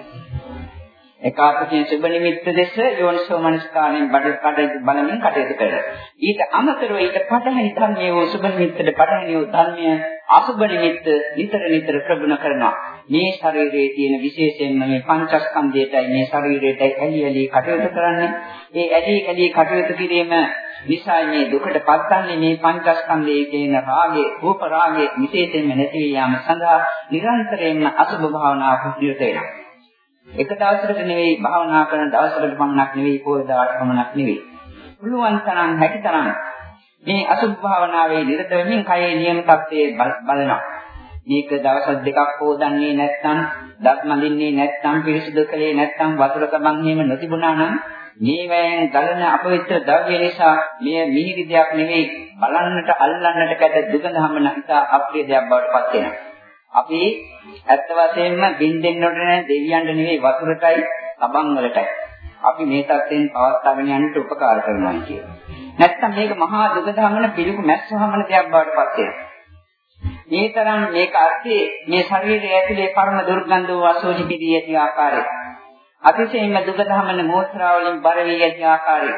එකාපකේ සුබ නිමිත්ත දෙස යෝනිසෝ මනස්කාරයෙන් බඩ කඩ බලමින් කටයුතු කරනවා. ඊට අමතරව ඊට පටහැනි ධර්මයේ වූ සුබ නිමිත්තට පටහැනි වූ ධර්මය අසුබ නිමිත්ත නිතර නිතර ප්‍රගුණ කරනවා. මේ ශරීරයේ තියෙන විශේෂයෙන්ම මේ පංචස්කන්ධයටයි මේ ශරීරයටයි ඇලි ඇලි කටයුතු කරන්නේ. ඒ ඇලි ඇලි කටයුතු කිරීම නිසා මේ දුකට පත්න්නේ මේ පංචස්කන්ධයේ කියන රාගයේ රූප රාගයේ විශේෂයෙන්ම නැති යාම සඳහා නිරන්තරයෙන්ම අසුබ භාවනාව නිරත වෙනවා. එක දවසකට නෙවෙයි භාවනා කරන දවසකට පමණක් නෙවෙයි පොයදාට පමණක් නෙවෙයි. පුළුවන් තරම් හැකි තරම් මේ අසුභ භාවනාවේ නිරත වෙමින් කයේ නියම තත්ත්වයේ බලනවා. මේක දවස් දෙකක් හොදන්නේ නැත්නම්, දත් මඳින්නේ නැත්නම්, පිරිසිදු කළේ නැත්නම් වතුර කබන් එහෙම නොතිබුණා නම් මේ වෑයන් ගලන අපවිත්‍ර ද්‍රව්‍ය නිසා මෙය මිහිරි දෙයක් නෙවෙයි බලන්නට අල්ලන්නට කැට දුකඳ හමන නිසා අප්‍රිය දෙයක් බවට පත් වෙනවා. අපි ඇත්ත වශයෙන්ම බින්දෙන්නට නෑ දෙවියන්ට නෙවෙයි වතුරටයි සබන් වලටයි. අපි මේ තත්ත්වෙන් පවත්වාගෙන යන්නට උපකාර කරනවා කියන්නේ. නැත්තම් මේක මහා දුක දහමන පිළිකු මැස්සවමන දෙයක් බවට පත් වෙනවා. මේ තරම් මේක අර්ථයේ මේ ශරීරයේ ඇතුලේ පරම දුර්ගන්ධ වූ අසෝචි පිළී ඇති ආකාරය. අතිශයින්ම දුක දහමන මෝත්‍රා වලින් බර වී ඇති ආකාරය.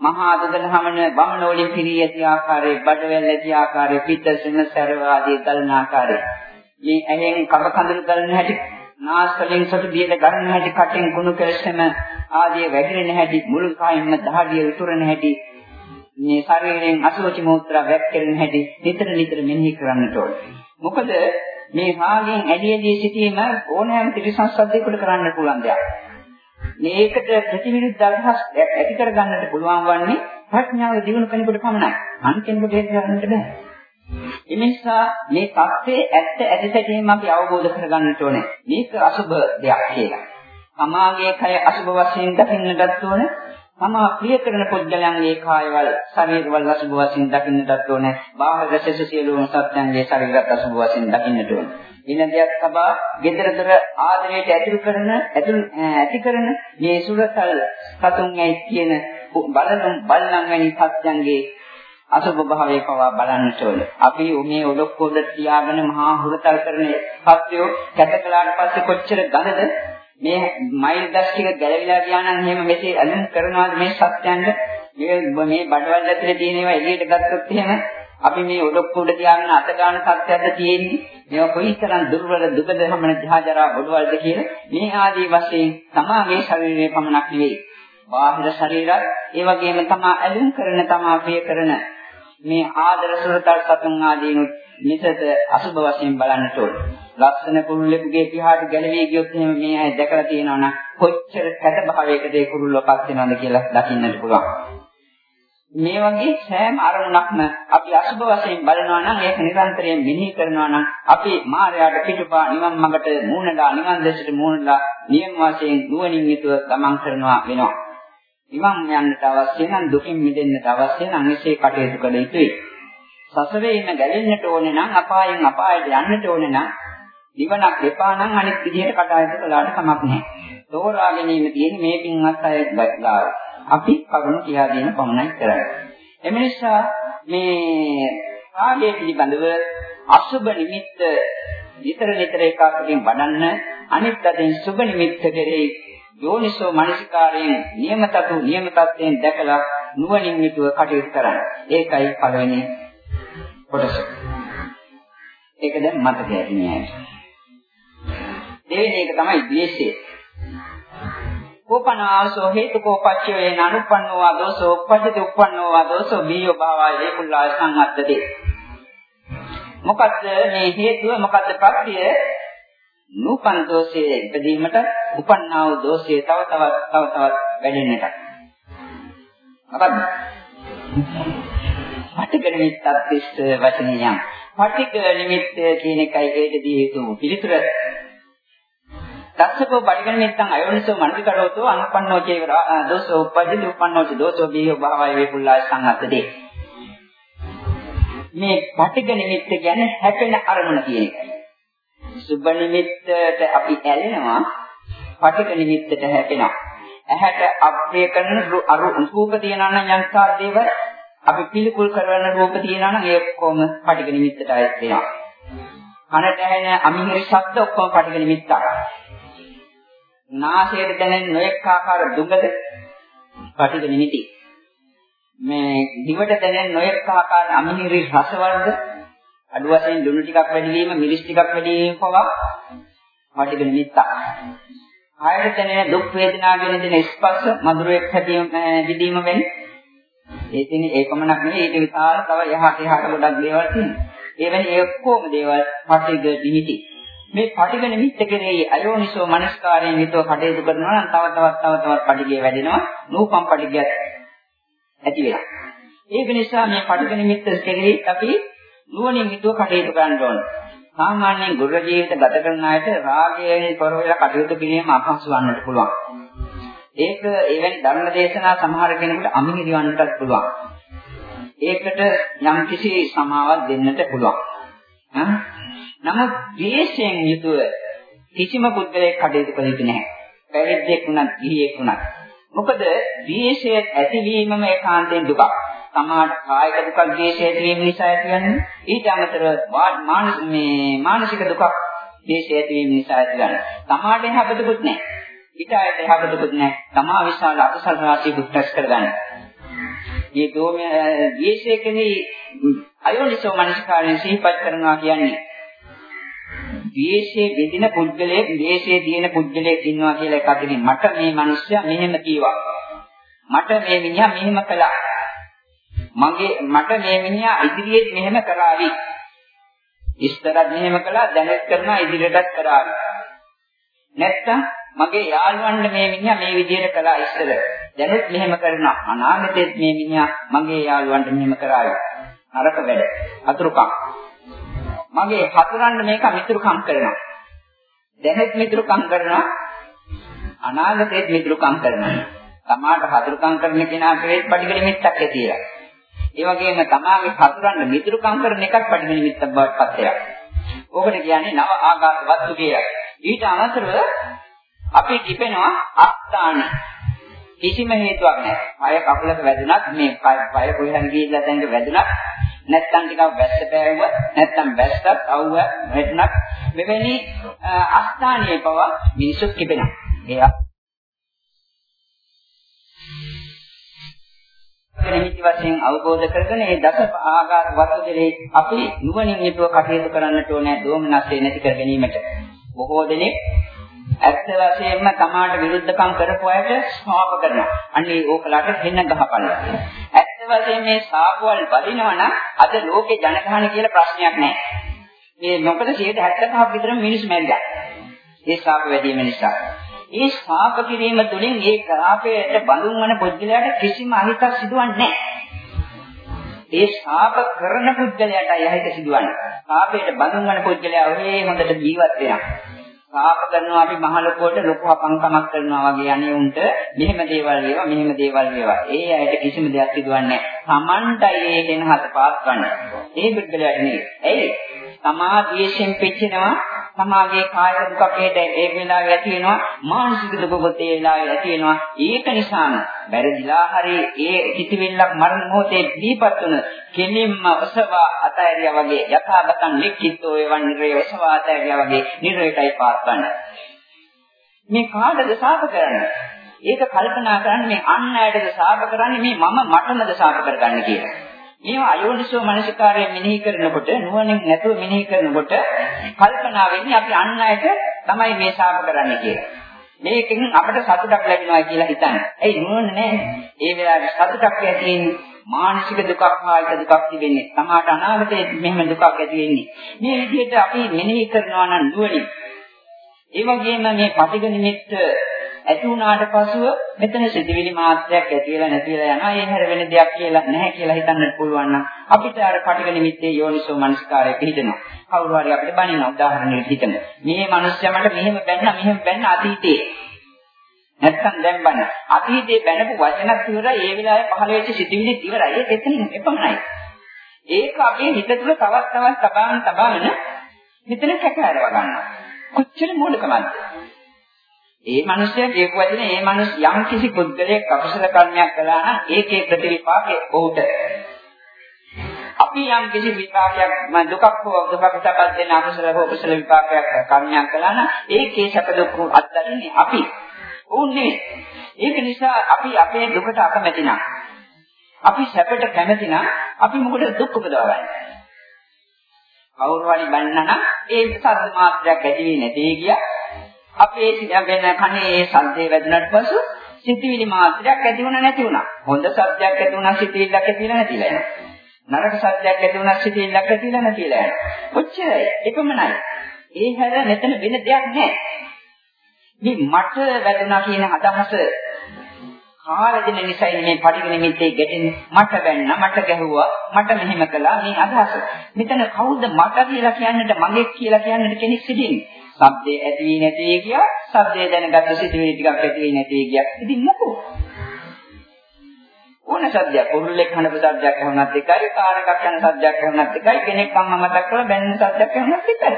මහා දුක දහමන වමන වලින් පිළී ඇති ආකාරය, බඩවැල් ඇති ආකාරය, පිත්ත සෙන සරව ආදී දලන ආකාරය. මේ ඇහෙන් කබ කඳුළු ගලන හැටි නාස්වලින් සතු බියද ගන්න හැටි කටෙන් කුණු කෙලෙසම ආදී වැగిරෙන හැටි මුළු කායෙම දහඩිය උතුරන හැටි මේ ශරීරයෙන් අසුචි මූත්‍රා වැක්කෙන හැටි නිතර නිතර මෙනෙහි කරන්නට ඕනේ. මොකද මේ රාගයෙන් ඇලි ඇලි සිටීම ඕනෑම ත්‍රිසංසද්දයකට කරන්න පුළුවන් දෙයක්. මේකට ප්‍රතිවිරුද්ධ අදහස් ඇති කරගන්නට පුළුවන් වන්නේ ප්‍රඥාව දිනු කෙනෙකුට පමණයි. අන් කෙනෙකුට ඒක කරන්නට බෑ. එනිසා මේ தත්ත්වයේ ඇත්ත ඇතිසැටිම අපි අවබෝධ කරගන්නට ඕනේ. මේක අසුබ දෙයක් කියලා. සමාගයේ කය අසුබ වශයෙන් දකින්නටත් ඕනේ. තමා ප්‍රිය කරන පුද්ගලයන්ගේ කායවල ශරීරවල අසුබ වශයෙන් දකින්නටත් ඕනේ. බාහිර රසස සියලුම සත්‍යයන්ගේ ශරීරත් අසුබ වශයෙන් දකින්නට ඕනේ. වෙන දෙයක් තබා gedaradර ආදරයට ඇතුල් කරන ඇතුල් ඇති කරන මේ සුරතල් සතුන් ඇයි කියන බලන බලනම් වැනි සත්‍යයන්ගේ අසුභ භාවයේ පවා බලන්නට ඕන. අපි මේ ඔලොක්කොද තියාගෙන මහා හුරතල් කරන සත්‍යෝ කැටකලාට පස්සේ කොච්චර ගඳද මේ මයිල් දස් ටික ගැලවිලා ගියා නම් එහෙම මෙසේ අලුම් කරනවාද? මේ සත්‍යයන්ට මේ මේ බඩවැල් ඇතුලේ තියෙන ඒවා එළියට ගත්තොත් එහෙම අපි මේ ඔලොක්කොද තියාගෙන අත ගන්න සත්‍යයක්ද තියෙන්නේ? මේවා කොයිතරම් දුර්වල දුකද හැමන ජහජරා බඩවල්ද කියලා මේ ආදී වශයෙන් තමාගේ ශරීරයේ පමණක් නෙවෙයි. බාහිර ශරීරත් ඒ වගේම තමා ඇලුම් කරන තමා ප්‍රිය කරන මේ ආදර සුරතල් සතුන් ආදීනුත් නිසත අසුබ වශයෙන් බලන්නට ඕන. ලස්සන කුරුල්ලෙකුගේ පියාට ගැලවී ගියොත් එහෙම මේ අය දැකලා තියෙනවා නම් කොච්චර කැත භාවයකද ඒ කුරුල්ලපත් වෙනවද කියලා දකින්නට පුළුවන්. මේ වගේ සෑම අරමුණක්ම අපි අසුබ වශයෙන් බලනවා නම් ඒක නිරන්තරයෙන් මෙනෙහි කරනවා නම් අපි මායාවට පිටුපා නිවන් මඟට මූණලා නිවන් දෙසට මූණලා නියම වශයෙන් නුවණින් යුතුව ගමන් කරනවා වෙනවා. නිවන් යන්නට අවශ්‍ය නම් දුකින් මිදෙන්නට අවශ්‍ය නම් එසේ කටයුතු කළ යුතුයි. සසරේ ඉන්න ගැලෙන්නට ඕනේ නම් අපායෙන් අපායට යන්නට ඕනේ නම් නිවනක් දෙපා නම් අනිත් විදිහට කටයුතු කළාට කමක් නැහැ. තෝරා ගැනීම තියෙන්නේ මේ පින්වත් අය ගාව. අපි කරුණු කියා දෙන පමණයි කරන්නේ. එම නිසා මේ කාලය පිළිබඳව අසුබ නිමිත්ත විතර විතර එකකින් වඩන්න අනිත් අතින් සුබ නිමිත්ත කෙරෙහි යෝනිසෝ මනසිකාරයෙන් නියමතතු නියම තත්ත්වයෙන් දැකලා නුවණින් යුතුව කටයුතු කරන්න. ඒකයි පළවෙනි කොටස. ඒක දැන් මතකයි ඇතිනේ. දෙවෙනි එක තමයි ද්වේෂය. කෝපනාසෝ හේතුකෝපච්චය නනුප්පන්නෝ ආදෝසෝ උපජ්ජති උප්පන්නෝ ආදෝසෝ බීයෝ භාවය ඒකුල්ලා සංවත්තති. මොකද්ද මේ හේතුව මොකද්ද ප්‍රත්‍යය? නූපන් දෝෂයේ ඉදීමට උපන්නා වූ දෝෂයේ තව තවත් තව තවත් වැඩෙන්නට. මොකද්ද? පටිඝ නිමිත්තත් තිස්ස වචනියම්. පටිඝ නිමිත්ත කියන එකයි ඒට දී යුතු පිළිතුර. දස්සකෝ පටිඝ නිමිත්තං අයෝනිසෝ මනසිකරෝතෝ අනුපන්නෝ චේව දෝසෝ උපජ්ජති උපන්නෝ ච දෝසෝ බීහෝ භාවය වේකුල්ලා සංහත්තදී. මේ පටිඝ නිමිත්ත කියන්නේ හැපෙන අරමුණ කියන එකයි. සුබ නිමිත්තට අපි ඇලෙනවා පටික නිමිත්තට හැපෙනවා ඇහැට අප්‍රිය කරන අරු රූප තියනවා නම් යන්තා දේව අපි පිළිකුල් කරන රූප තියනවා නම් ඒ ඔක්කොම පටික නිමිත්තට අයත් වෙනවා කනට ඇහෙන අමිහිරි ශබ්ද ඔක්කොම පටික නිමිත්තක් නාසයට දැනෙන නොඑක ආකාර දුඟද පටික නිමිති මේ දිවට දැනෙන නොඑක ආකාර අමිහිරි රසවර්ග අඩු වශයෙන් ලුණු ටිකක් වැඩි වීම, මිරිස් ටිකක් වැඩි වීම පවා මටික නිමිත්තක්. ආයත දැනෙන දුක් වේදනා ගැන දෙන ස්පර්ශ මధుරයක් හැදීම විදීම වෙන්නේ. ඒ කියන්නේ ඒකමනක් නෙවෙයි ඒක විශාල තව යහට යහට ගොඩක් දේවල් තියෙනවා. ඒ වෙන්නේ ඒ ඔක්කොම දේවල් පටිග නිමිති. මේ පටිග නිමිත්ත කෙරෙහි අයෝනිසෝ මනස්කාරයෙන් හිතව කටයුතු කරනවා නම් තව තවත් තව තවත් පටිගය වැඩෙනවා. නූපම් පටිගයක් ඇති වෙනවා. ඒක නිසා මේ පටිග නිමිත්ත කෙරෙහි අපි නුවණින් හිතුව කටයුතු කරන්න ඕන. සාමාන්‍යයෙන් ගුරු ජීවිත ගත කරන අයට රාගයෙන් තොර වෙලා කටයුතු කිරීම අපහසු වන්නට පුළුවන්. ඒක එවැනි ධර්ම දේශනා සමහර කෙනෙකුට අමිහිරි වන්නටත් පුළුවන්. ඒකට යම් කිසි සමාවක් දෙන්නට පුළුවන්. නමුත් ද්වේෂයෙන් යුතුව කිසිම පුද්ගලයෙක් කටයුතු කළ යුතු නැහැ. පැවිද්දෙක් වුණත් ගිහියෙක් වුණත්. මොකද ද්වේෂය ඇතිවීමම ඒකාන්තයෙන් දුකක්. සමාජ කායික දුකක් ද්වේෂය ඇතිවීම නිසා ඇතිවන්නේ ඊට අමතරව මානසික මේ මානසික දුකක් ද්වේෂය ඇතිවීම නිසා ඇතිවන්නේ සමාජ යහපතකුත් නැහැ ඊට ආයත යහපතකුත් නැහැ තමා විශාල අකුසල රාශියකුත් රැස් කරගන්න මේ දෝම ද්වේෂය කෙනෙහි අයෝනිසෝ මනසිකාරයෙන් සිහිපත් කරනවා කියන්නේ ද්වේෂයේ බෙදින පුද්ගලයෙක් ද්වේෂයේ තියෙන පුද්ගලයෙක් ඉන්නවා කියලා එකක් ඉතින් මට මේ මිනිස්සයා මෙහෙම කීවා. මට මේ මිනිහා මෙහෙම කළා. මගේ මට මේ මිනිහා ඉදිරියේ මෙහෙම කරાવી. ඉස්තරත් මෙහෙම කළා දැනෙත් කරනවා ඉදිරියටත් කරાવી. නැත්තම් මගේ යාළුවන්ට මේ මිනිහා මේ විදිහට කළා ඉස්සර. දැනුත් මෙහෙම කරනවා. අනාගතෙත් මේ මිනිහා මගේ යාළුවන්ට මෙහෙම කරાવી. අරක වැඩ. අතුරුකම්. මගේ හතුරන්න මේක මිතුරුකම් කරනවා. දැනෙත් මිතුරුකම් කරනවා. අනාගතෙත් මිතුරුකම් කරනවා. තමාට හතුරුකම් කරන කෙනා කෙරෙහි පටිගල මිත්තක් ඇතිලා. ඒ වගේම තමාගේ හතුරන් මිතුරුකම් කරන එකත් පටිඝ නිමිත්තක් බවට පත් වෙනවා. ඕකට කියන්නේ නව ආකාර වස්තු කියලා. ඊට අමතරව අපි කිපෙනවා අස්ථාන. කිසිම හේතුවක් නැහැ. අය කකුලක වැදුනත් මේ පය කොහෙන් ගිහිල්ලා දැන් වැදුනත් නැත්තම් ටිකක් වැස්ස පෑවුවා නැත්තම් වැස්සත් අවුව වැටුණත් මෙවැනි අස්ථානීය පව මිනිසුත් කිපෙනවා. ඒ නිමිති වශයෙන් අවබෝධ කරගෙන ඒ දස ආකාර වස්තුදෙලේ අපි නුවණින් යුතුව කටයුතු කරන්නට ඕනේ දෝමනස්සේ නැති කර ගැනීමට. බොහෝ දෙනෙක් ඇත්ත වශයෙන්ම තමාට විරුද්ධකම් කරපු අයට ශ්‍රාප කරනවා. අන්නේ ඕකලට හෙන්න ගහපල්ලා. ඇත්ත වශයෙන් මේ සාපවල වදිනවා නම් අද ලෝකේ ජනගහන කියලා ප්‍රශ්නයක් නැහැ. මේ මොකද 75ක් විතර මිනිස්සු මැරිලා. ඒ ශාප වැඩිම නිසා. ඒ ශාප කිරීම තුළින් ඒ කාපයට බඳුන් වන පුද්ගලයාට කිසිම අහිතක් සිදුවන්නේ නැහැ. ඒ ශාප කරන පුද්ගලයාටයි අහිත සිදුවන්නේ. ශාපයට බඳුන් වන පුද්ගලයා ඔහේ හොඳට ජීවත් වෙනවා. ශාප කරනවා අපි මහ ලොකුවට ලොකු අපංකමක් කරනවා වගේ අනේ උන්ට මෙහෙම දේවල් වේවා මෙහෙම දේවල් වේවා. ඒ අයට කිසිම දෙයක් සිදුවන්නේ නැහැ. Tamanටයි ඒ වෙන හත පාත් ගන්න. ඒ පුද්ගලයාට නෙවෙයි. එයි තමා ද්වේෂයෙන් පිච්චෙනවා තමාගේ කාය දුකක් ඒ වෙලාවේ ඇති වෙනවා. මානසික දුකත් ඒ වෙලාවේ ඇති වෙනවා. ඒක නිසාම වැරදිලා හරි ඒ කිතිවිල්ලක් මරණ මොහොතේ දීපත් වුණ කෙලින්ම ඔසවා අතහැරියා වගේ යථාගතන් නික්කිතෝ එවන් නිරේ ඔසවා අතහැරියා වගේ නිරේටයි පාත්වන්න. මේ කාටද සාප කරන්නේ? ඒක කල්පනා කරන්නේ මේ අන් අයටද සාප කරන්නේ? මේ මම මටමද සාප කරගන්නේ කියලා. මේවා අයෝනිසෝ මනසිකාරය මෙනෙහි කරනකොට නුවණින් නැතුව මෙනෙහි කරනකොට කල්පනා වෙන්නේ අපි අන් අයට තමයි මේ ශාප කරන්නේ කියලා. මේකෙන් අපට සතුටක් ලැබෙනවා කියලා හිතන්නේ. ඒ නුවණ නැහැ. ඒ වෙලාවේ සතුටක් ඇති මානසික දුකක් හා දුකක් තිබෙන්නේ. තමාට අනාගතයේ මෙහෙම දුකක් ඇති වෙන්නේ. මේ විදිහට අපි මෙනෙහි කරනවා නම් නුවණින්. ඒ වගේම මේ පටිඝ නිමිත්ත ඇති වුණාට පසුව මෙතන සිතිවිලි මාත්‍රයක් ඇති වෙලා නැති වෙලා යනවා. ඒ හැර වෙන දෙයක් කියලා නැහැ කියලා හිතන්නත් පුළුවන් නම් අපිට අර පටික නිමිත්තේ යෝනිසෝ මනස්කාරය පිළිදෙනවා. කවුරු හරි අපිට බනින උදාහරණයක් හිතමු. මේ මිනිස්සයා මට මෙහෙම බැන්න මෙහෙම බැන්න අතීතේ. නැත්තම් දැන් බන. අතීතේ බැනපු වචනක් ඉවරයි ඒ වෙලාවේ පහළ වෙච්ච සිතිවිලි ඉවරයි. ඒක එතනින් එපමණයි. ඒක අපේ හිත තුළ තවත් තවත් තබාන තබාගෙන මෙතන කැකහැරව ගන්නවා. කොච්චර මෝඩකමද? ඒ මිනිස්සයා කියපු වචනේ ඒ මිනිස් යම් කිසි පුද්ගලයෙක් අකුසල කර්මයක් කළා නම් ඒකේ ප්‍රතිවිපාකේ ඔහුට අපි යම් කිසි විපාකයක් දුකක් හෝ දුකක් සපත් දෙන අකුසල හෝ කුසල විපාකයක් කර්මයක් කළා නම් ඒකේ සැප දුක් අත්දැකීන්නේ අපි. ඕන් නෙවෙයි ඒක නිසා අපි අපේ දුකට අකමැති නම් අපි සැපට කැමති නම් අපි මොකද දුක් උපදවන්නේ කවුරු හරි බannනා ඒ සද්ද මාත්‍රයක් ඇති වෙන්නේ නැtei ගියා. අපේ වෙන කනේ ඒ සද්දේ වැදුනට පසු සිතිවිලි මාත්‍රයක් ඇති වුණා නැති වුණා. හොඳ සද්දයක් ඇති වුණා සිතිවිල්ලක් ඇති වෙලා නැතිලා යනවා. නරක සද්දයක් ඇති වුණා සිතිවිල්ලක් ඇති වෙලා නැතිලා යනවා. කොච්චරයි? එකමනයි. ඒ හැර මෙතන වෙන දෙයක් නැහැ. මේ මට වැදුනා කියන අදහස කාලදින නිසයි මේ පටිඝ නිමිත්තේ ගැටෙන්නේ මට බැන්න මට ගැහුවා මට මෙහෙම කළා මේ අදහස. මෙතන කවුද මට කියලා කියන්නට මගේ කියලා කියන්නට කෙනෙක් සිටින්නේ. ශබ්දේ ඇති වී නැති වී ගියා. ශබ්දේ දැනගත්ත සිතුවිලි ටිකක් ඇති වී නැති වී ගියා. ඉතින් මොකෝ? ඕන සද්දයක් උරුල්ලෙක් හනපු සද්දයක් ඇහුණත් එකයි කාර් එකක් යන සද්දයක් ඇහුණත් එකයි කෙනෙක් අම්මා මතක් කරලා බැන්න සද්දයක් ඇහුණත් එකයි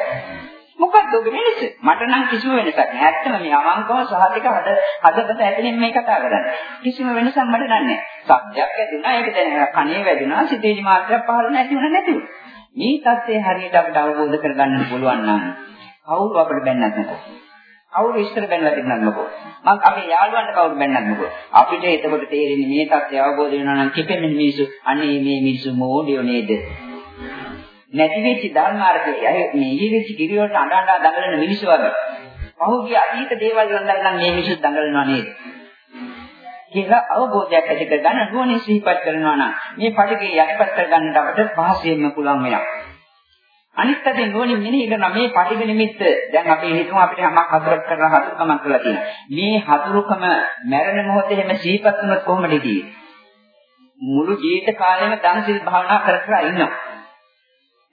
මොකක්ද ඔබ වෙනස මට නම් කිසිම වෙනසක් නෑ ඇත්තම මේ අවංකව සහතික හද හදපත ඇතුලෙන් මේ කතා කරන්නේ කිසිම වෙනසක් මට නෑ සද්දයක් ඇදුණා ඒක දැන කනේ වැදුණා සිතේජි මාත්‍රයක් පහළ නැති වුණා නැති මේ தත්ත්වය හරියට අපිට අවබෝධ කරගන්න පුළුවන් නම් කවුරු අපිට බැන්නත් නැත. කවුරු ඉස්සර බැනලා තිබුණත් මොකෝ. මම අපේ යාළුවන්ට කවුරු බැන්නත් මොකෝ. අපිට එතකොට තේරෙන්නේ මේ தත්ත්වය අවබෝධ වෙනවා නම් කිපෙන්නේ මිනිස්සු අනේ මේ මිනිස්සු මෝඩයෝ නේද? නැති වෙච්ච ධර්මාර්ථයේ මේ ඊවිච්ච කිරියොල්ට අඬ අඬ දඟලන මිනිස්සු වගේ. පහුගිය අතීත දේවල් වලඳන් මේ මිනිස්සු දඟලනවා නේද? කියලා අවබෝධයක් ඇති කරගන්න නුවණින් සිහිපත් කරනවා නම් මේ පරිගේ යටපත් කරගන්නට අපට පහසෙන්ම පුළුවන් වෙනවා. අනිත් පැත්තෙන් නුවණින් මෙනෙහි කරන මේ පටිඝ නිමිත්ත දැන් අපි හිතමු අපිට හැමක් හතරක් කරලා හතරකමක් කරලා තියෙනවා. මේ හතුරුකම මරණ මොහොතේ හැම සීපත් වුණොත් කොහොමද ඉදී? මුළු ජීවිත කාලෙම ධනසිල් භාවනා කර කර ඉන්නවා.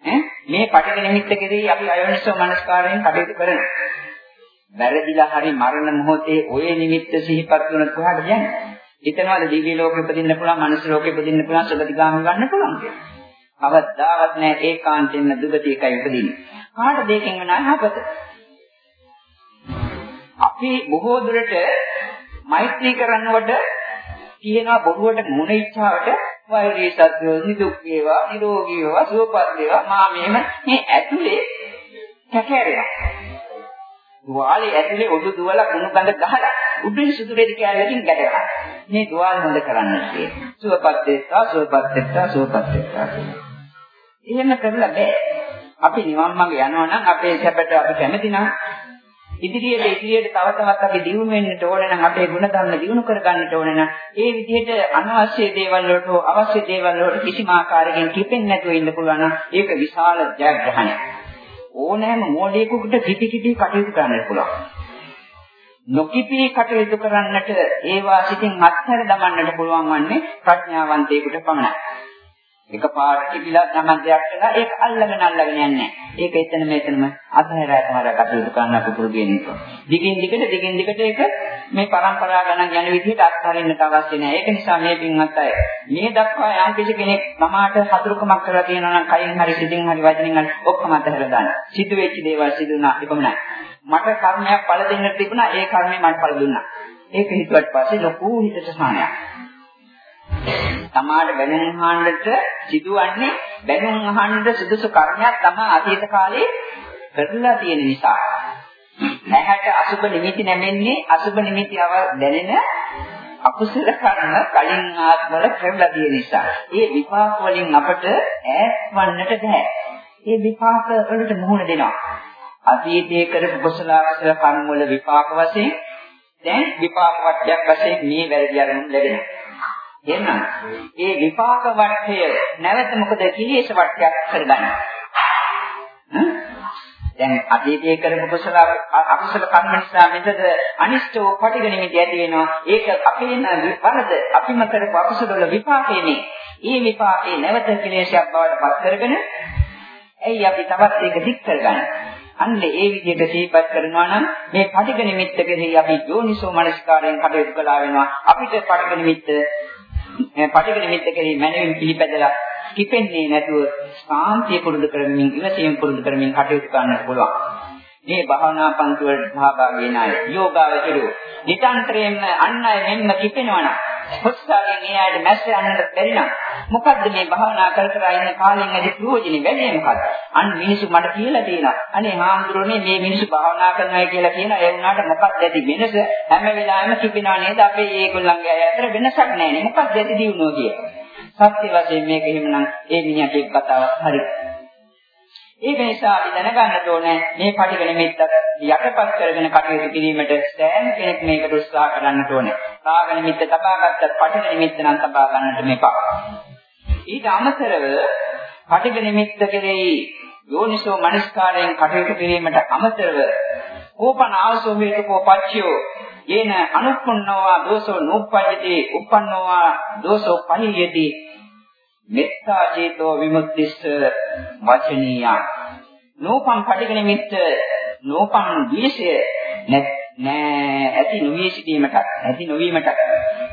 ඈ මේ පටිඝ නිමිත්ත කෙරෙහි අපි අයෝනිසෝ මනස්කාරයෙන් කටයුතු කරනවා. වැරදිලා හරි මරණ මොහොතේ ඔය නිමිත්ත සිහිපත් වුණොත් කොහාටද යන්නේ? හිතනවාද දිව්‍ය ලෝකෙ උපදින්න පුළුවන්, මනුස්ස ලෝකෙ උපදින්න පුළුවන්, සුගතිගාමී ගන්න පුළුවන් කියලා. කවදාවත් නෑ ඒකාන්තයෙන්ම දුගති එකයි උපදින්නේ. කාට දෙකෙන් වෙන අයහපත? අපි බොහෝ දුරට මෛත්‍රී කරනකොට කියනවා බොරුවට මුණ ඉච්ඡාවට වෛරී සත්‍යෝ නිදුක් වේවා නිරෝගී වේවා සුවපත් වේවා මා මෙහෙම මේ ඇතුලේ කැකෑරෙනවා. තුවාලේ ඇතුලේ ඔඩු දුවලා කුණු කඳ ගහලා උඩින් සුදු රෙදි කෑල්ලකින් ගැටෙනවා. මේ තුවාල හොඳ කරන්න තියෙන්නේ. සුවපත් වෙත්තා සුවපත් වෙත්තා සුවපත් වෙත්තා කියනවා. එහෙම කරලා බෑ. අපි නිවන් මඟ යනවා නම් අපේ සැපට අපි කැමති නම් ඉදිරියට ඉදිරියට තව තවත් අපි දියුණු වෙන්නට ඕන නම් අපේ ගුණධර්ම දියුණු කර ගන්නට ඕන නම් ඒ විදිහට අනවශ්‍ය දේවල් වලට අවශ්‍ය දේවල් වලට කිසිම ආකාරයකින් කිපෙන්නේ නැතුව ඉන්න පුළුවන් නම් ඒක විශාල ජයග්‍රහණයක්. ඕනෑම මෝඩයෙකුට කිටි කිටි කටයුතු කරන්න පුළුවන්. නොකිපී කටයුතු කරන්නට ඒවා සිතින් අත්හැර දමන්නට පුළුවන් වන්නේ ප්‍රඥාවන්තයෙකුට පමණයි. එකපාරට කිවිලා තමයි දෙයක් කළා ඒක අල්ලගෙන අල්ලගෙන යන්නේ ඒක එතන මෙතනම අතහැර අතහැර කටයුතු කරන්න අපි පුරුදු වෙනවා දිගින් දිගට දිගින් දිගට ඒක මේ પરම්පරා ගණන් යන විදිහට අත්හරින්නට අවශ්‍ය නැහැ. ඒක නිසා මේ පින්වත් අය මේ දක්වා යම් කිසි කෙනෙක් මමාට හතුරුකමක් කරලා තියෙනවා නම් කයින් හරි සිතින් හරි වචනින් හරි ඔක්කොම අතහැර දාන්න සිදු වෙච්ච දේවල් සිදු වුණා එපමණයි මට කර්මයක් පළ දෙන්න තිබුණා ඒ කර්මය මට පළ දුන්නා. ඒක හිතුවට පස්සේ ලොකු හිතට සානයක් තමාට බැනුම් අහන්නට සිදුවන්නේ බැනුම් අහන්න සුදුසු කර්මයක් තමයි අතීත කාලේ කරලා තියෙන නිසා. නැහැට අසුබ නිමිති නැමෙන්නේ අසුබ නිමිතිව දැනෙන අකුසල කර්ම කලින් ආත්මවල කරලා තියෙන නිසා. ඒ විපාක වලින් අපට ඈත්වන්නට බෑ. ඒ විපාක වලට මුහුණ දෙනවා. අතීතයේ කරපු කුසල අකුසල කර්ම වල විපාක වශයෙන් දැන් විපාක වට්ටයක් වශයෙන් මේ වැරදි අරමුණු ලැබෙනවා. එහෙනම් ඒ විපාක වටය නැවත මොකද කිලේශ වටයක් කරගන්නේ? දැන් අතීතයේ කරපු කුසල අකුසල කර්ම නිසා මෙතද අනිෂ්ටව පටිඝ නිමිති ඇති වෙනවා. ඒක අපේ වරද අපිම කරපු අකුසල වල විපාකේනේ. ඒ විපාකේ නැවත කිලේශයක් බවට පත් කරගෙන ඇයි අපි තවත් ඒක දික් කරගන්නේ? අන්න ඒ විදිහට සිහිපත් කරනවා නම් මේ පටිඝ නිමිත්ත කෙරෙහි අපි යෝනිසෝ මනස්කාරයෙන් කටයුතු කළා වෙනවා. අපිට පටිඝ නිමිත්ත පටිඝ නිමිත්ත කෙරෙහි මනමින් පිළිපැදලා කිපෙන්නේ නැතුව සාන්තිය පුරුදු කරමින් ඉවසීම පුරුදු කරමින් කටයුතු කරන්න පුළුවන්. මේ භාවනා පන්ති වලට සහභාගී වෙන අය යෝගාවචරයෝ නිතරම අන් අය මෙන්න කිපෙනවනම් උත්සාහයෙන් ඒ අයට මැස්ස යන්නට බැරි නම් මොකද්ද මේ භාවනා කර කර ඉන්න කාලෙන් ඇති ප්‍රයෝජනෙ වැඩි මොකද්ද? අන් මිනිස්සු මට කියලා තියෙනවා. අනේ හාමුදුරනේ මේ මිනිස්සු භාවනා කරනවා කියලා කියන ඒ වුණාට මොකක්ද ඇති වෙනස? හැම වෙලාවෙම කිපිනා නේද? අපේ ඒගොල්ලන්ගේ අය අතර වෙනසක් නැහැ නේ. මොකක්ද ඇති දිනුනෝ කිය. සත්‍ය වශයෙන් මේක එහෙමනම් ඒ මිනිහට එක් කතාවක් හරි. ඒක නිසා අපි දැනගන්න ඕනේ මේ පටිඝ නිමිත්තත් යටපත් කරගෙන කටයුතු කිරීමට සෑම කෙනෙක් මේකට උත්සාහ කරන්න ඕනේ. රාග නිමිත්ත තබාගත්තත් පටිඝ නිමිත්ත නම් තබා ගන්නට මෙපා. ඊට අමතරව පටිඝ නිමිත්ත කෙරෙහි යෝනිසෝ මනස්කාරයෙන් කටයුතු කිරීමට අමතරව කෝපන ආසෝ හේතුකෝ පච්චයෝ යේන අනුප්පන්නෝවා දෝසෝ නූප්පජ්ජති උප්පන්නෝවා දෝසෝ පහියති මෙත්තා චේතෝ විමුක්තිස්ස වචනීයං. නෝපං පටිඝ නිමිත්ත නෝපං ද්වේෂය නෑ ඇති නොවී සිටීමට ඇති නොවීමට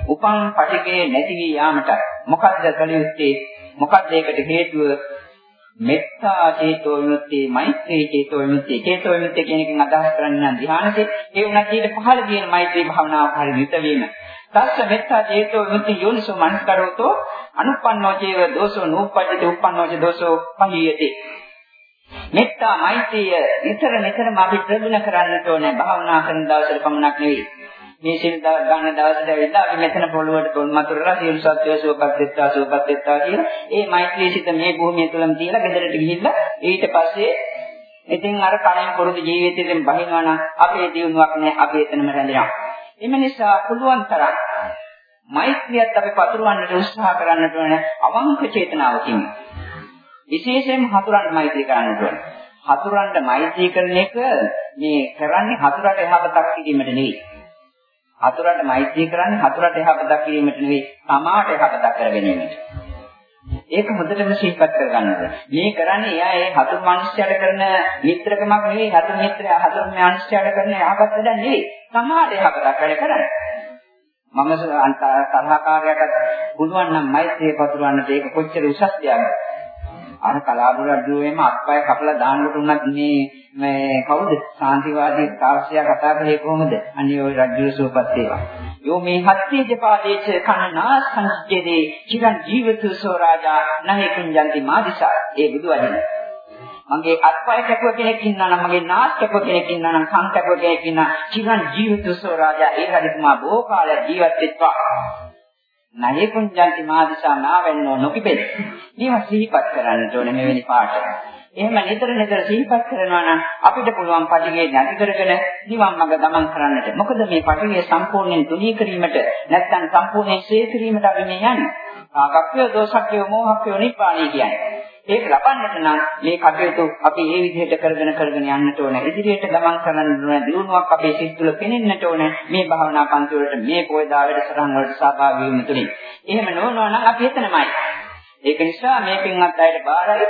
උපං පටිඝේ නැති වී යාමට. මොකද්ද කළ යුත්තේ මොකද්ද ඒකට හේතුව? මෙත්තා චේතෝ විමුක්තිය මෛත්‍රී චේතෝ විමුක්තිය. චේතෝ විමුක්තිය කියන එකෙන් අදහස් කරන්නේ නම් ධ්‍යානසේ ඒ උනත් ඊට පහළ තියෙන මෛත්‍රී භාවනාව හරිය නිත වීම තස්ස මෙත්තා චේතෝ විමුක්ති යෝනිසෝ මනස්කරෝතෝ අනුප්පන්නෝ චේව දෝසෝ නූපජ්ජති උප්පන්නෝ ච දෝසෝ පහියති. මෙත්තා මෛත්‍රිය නිතර නිතරම අපි ප්‍රගුණ කරන්නට ඕනේ. භාවනා කරන දවසට පමණක් නෙවෙයි. මේ සිල් ගන්න දවසට ඇවිල්ලා අපි මෙතන පොළොවට තොල් මතුරලා සියලු සත්වය සුවපත් වෙත්තා සුවපත් වෙත්තා කියන ඒ මෛත්‍රී සිත මේ භූමිය තුලම තියලා ගෙදරට ගිහිල්ලා ඊට පස්සේ ඉතින් අර කලින් පුරුදු ජීවිතයෙන් බහිනවා නම් අපේ දියුණුවක් නැහැ අපි එතනම රැඳෙනවා. එම නිසා පුළුවන් තරම් මෛත්‍රියත් අපි පතුරවන්නට උත්සාහ කරන්නට ඕන අවංක චේතනාවකින්. විශේෂයෙන්ම හතුරන්ට මෛත්‍රී කරන්නට ඕන. හතුරන්ට මෛත්‍රී කරන එක මේ කරන්නේ හතුරට යහපතක් කිරීමට නෙවෙයි. හතුරන්ට මෛත්‍රී කරන්නේ හතුරට යහපතක් කිරීමට නෙවෙයි, තමාට යහපතක් කර ගැනීමට. ඒක හොඳටම සිහිපත් කරගන්න ඕනේ. මේ කරන්නේ එයා ඒ හතුරු මිනිස්යාට කරන මිත්‍රකමක් නෙවෙයි, හතුරු මිත්‍රය හතුරු මිනිස්යාට කරන යහපත් වැඩක් නෙවෙයි. සමාජ යහපතක් වැඩ කරන්නේ. මම තරහකාරයට පුළුවන් නම් මෛත්‍රිය පතුරවන්නට ඒක කොච්චර උසස් දෙයක්ද? අර කලාබුරද්දුවේම අත්පය කපලා දාන්නට උනත් මේ මේ කවුද? සාන්තිවාදී තාක්ෂයා කතා කරේ කොහොමද? අනිත් ওই රජු සුවපත් ඒවා. යෝ මේ හත්ති ජපාදේච කනනා සංජ්ජේ චිරන් ජීවතුසෝ රාජා නහි කුඤ්ජන්ති මාදිසා. ඒ බුදු වචනේ. මගේ අත්පය කැපුව කෙනෙක් ඉන්නා නම් මගේ නාස් කැපුව කෙනෙක් ඉන්නා නම් කන් කැපුව කෙනෙක් ඉන්නා චිරන් ජීවිතසෝ රාජා ඒ රජතුමා බොහෝ කාලයක් ජීවත් වෙත්වා නයේ පුඤ්ජන්ති මාදිසා නාවෙන්නෝ නොකිපෙද මේවා සිහිපත් කරන්නට ඕනේ මෙවැනි පාඩ එහෙම නිතර නිතර සිහිපත් කරනවා නම් අපිට පුළුවන් පටිඝේ නැති කරගෙන නිවන් මඟ ගමන් කරන්නට. මොකද මේ පටිඝේ සම්පූර්ණයෙන් තුනී කිරීමට නැත්නම් සම්පූර්ණයෙන් ශේ කිරීමට අපි මේ යන්නේ. ආගක්ඛ්‍ය දෝෂක්ඛ්‍ය මොහක්ඛ්‍ය නිපාණී කියන්නේ. ඒක ලබන්නට නම් මේ කටයුතු අපි මේ විදිහට කරගෙන කරගෙන යන්නට ඕන. ඉදිරියට ගමන් කරන්න ඕන. දිනුවක් අපේ සිත් තුළ පෙනෙන්නට ඕන. මේ භාවනා පන්ති වලට මේ පොයදා වැඩසටහන් වලට සහභාගී වීම තුලින්. එහෙම නොවනවා නම් අපි එතනමයි. ඒක නිසා මේ පින්වත් අයට බාරයි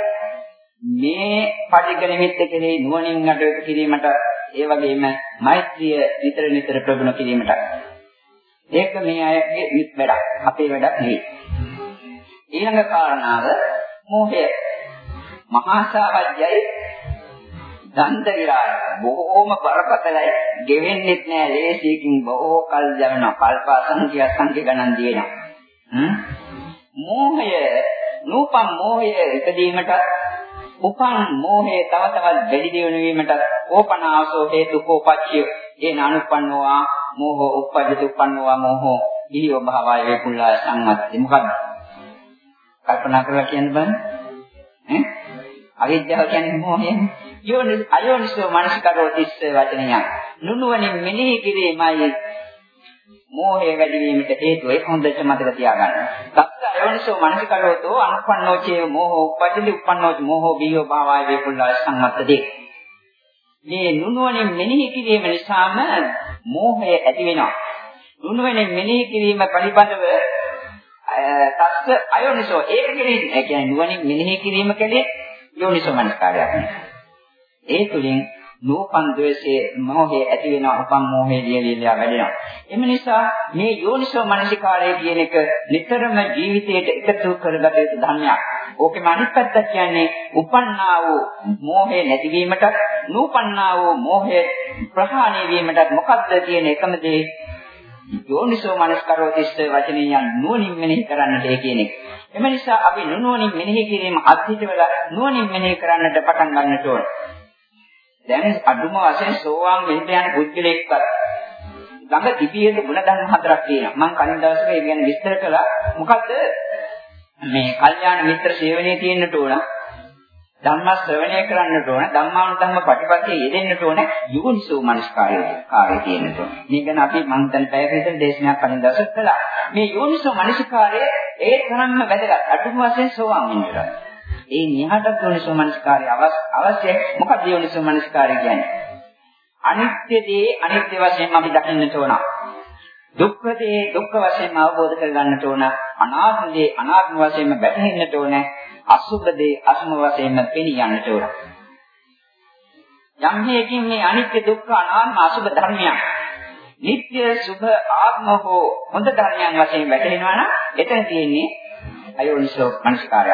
මේ පටිඝ නිමිත්ත කෙරෙහි නුවණින් නඩවක කිරීමට ඒ වගේම මෛත්‍රිය නිතර නිතර ප්‍රගුණ කිරීමට. ඒක මේ අයගේ වැඩක් අපේ වැඩක් නෙවෙයි. ඊළඟ කාරණාව මෝහය. මහා සාවජ්‍යයි දන්ත විරාය බොහෝම බරපතලයි. ගෙවෙන්නෙත් නෑ ලේසියකින් බොහෝ කල් යනවා කල්ප අසංඛ්‍ය අසංඛ්‍ය ගණන් දිනනවා. මෝහය නූපම් මෝහය ඉදීමට උපන් මෝහය තව තවත් වැඩි දියුණු වීමට ඕපනාසෝ හේතු කෝපච්චය ඒන අනුපන්නෝවා මෝහෝ උප්පජ්ජති උපන්නෝවා මෝහෝ ඊයෝ භාවය වේකුල්ලා සංවත්ති. මොකද්ද කල්පනා කරලා කියන්න බෑ. ඈ? අවිද්‍යාව කියන්නේ මෝහයනේ යෝනි අයෝනිසෝ මනසිකරෝ තිස්ස වචනය නුනුවණින් මෙනෙහි කිරීමයි මෝහය වැඩි වීමට හේතුව ඒක හොඳට මතක තියාගන්න. සත්‍ය අයෝනිසෝ මනසිකරෝතෝ අනුපන්නෝ චේ මෝහෝ උපදිලි උපන්නෝ මෝහෝ බියෝ භාවය වේකුල්ලා සංවත්තදී. මේ නුනුවණින් මෙනෙහි කිරීම නිසාම මෝහය ඇති වෙනවා. නුනුවණින් මෙනෙහි කිරීම පිළිබඳව තස්ස අයෝනිසෝ ඒක කෙරෙහි ඒ කියන්නේ නුවණින් මෙනෙහි කිරීම කෙරෙහි යෝනිසෝ මනස්කාරයක්. ඒ තුලින් නෝපන් ද්වේෂයේ මොහේ ඇති වෙන උපන් මොහේ දියවිලා වැඩෙනවා. එම නිසා මේ යෝනිසෝ මනසිකාරය කියන එක නිතරම ජීවිතයට එකතු කරගත යුතු ධර්මයක්. ඕකෙම අනිත් පැත්ත කියන්නේ උපන්නා වූ මොහේ නැතිවීමට, නූපන්නා වූ මොහේ ප්‍රහාණය වීමට මොකද්ද කියන එකම දේ යෝනිසෝ මනස්කරෝතිස්ස වචනයෙන් නුවණින් මෙනෙහි කරන්නට ඒ කියන එක. එම නිසා අපි නුනුවණින් මෙනෙහි කිරීම අත්හිටවල නුවණින් මෙනෙහි කරන්නට පටන් ගන්නට ඕනේ. දැන් අදුම වශයෙන් සෝවාන් වෙන්න යන පුද්ගලෙක්වත් ළඟ තිබියෙන ගුණධර්ම හතරක් තියෙනවා. මම කලින් දවසක ඒ ගැන විස්තර කළා. මොකද්ද? මේ කල්යාණ මිත්‍ර සේවනයේ තියෙන්නට ඕන. ධර්ම ශ්‍රවණය කරන්නට ඕන. ධම්මානුධම්ම ප්‍රතිපත්තිය යෙදෙන්නට ඕන. යෝනිසෝ මනස්කාරය කාර්යය තියෙන්නට ඕන. මේ ගැන අපි මම දැන් පැය විතර දේශනාවක් කලින් දවසක කළා. මේ යෝනිසෝ මනස්කාරය ඒ තරම්ම වැදගත්. අදුම වශයෙන් සෝවාන් වෙන්න ඒ නිහඬ යෝනිසෝ මනස්කාරය අවශ්‍යයි. මොකක්ද යෝනිසෝ මනස්කාරය කියන්නේ? අනිත්‍ය දේ අනිත්‍ය වශයෙන් අපි දකින්නට ඕන. දුක්ඛ දේ දුක්ඛ වශයෙන් අවබෝධ කරගන්නට ඕන. අනාත්ම දේ අනාත්ම වශයෙන්ම වැටහෙන්නට ඕන. අසුභ දේ අසුභ වශයෙන්ම පෙනී යන්නට ඕන. යම් හේකින් මේ අනිත්‍ය දුක්ඛ අනාත්ම අසුභ ධර්මයන් නিত্য සුභ ආත්ම හෝ හොඳ ධර්මයන් වශයෙන් වැටහෙනවා නම් එතන තියෙන්නේ අයෝනිසෝ මනසිකාරය.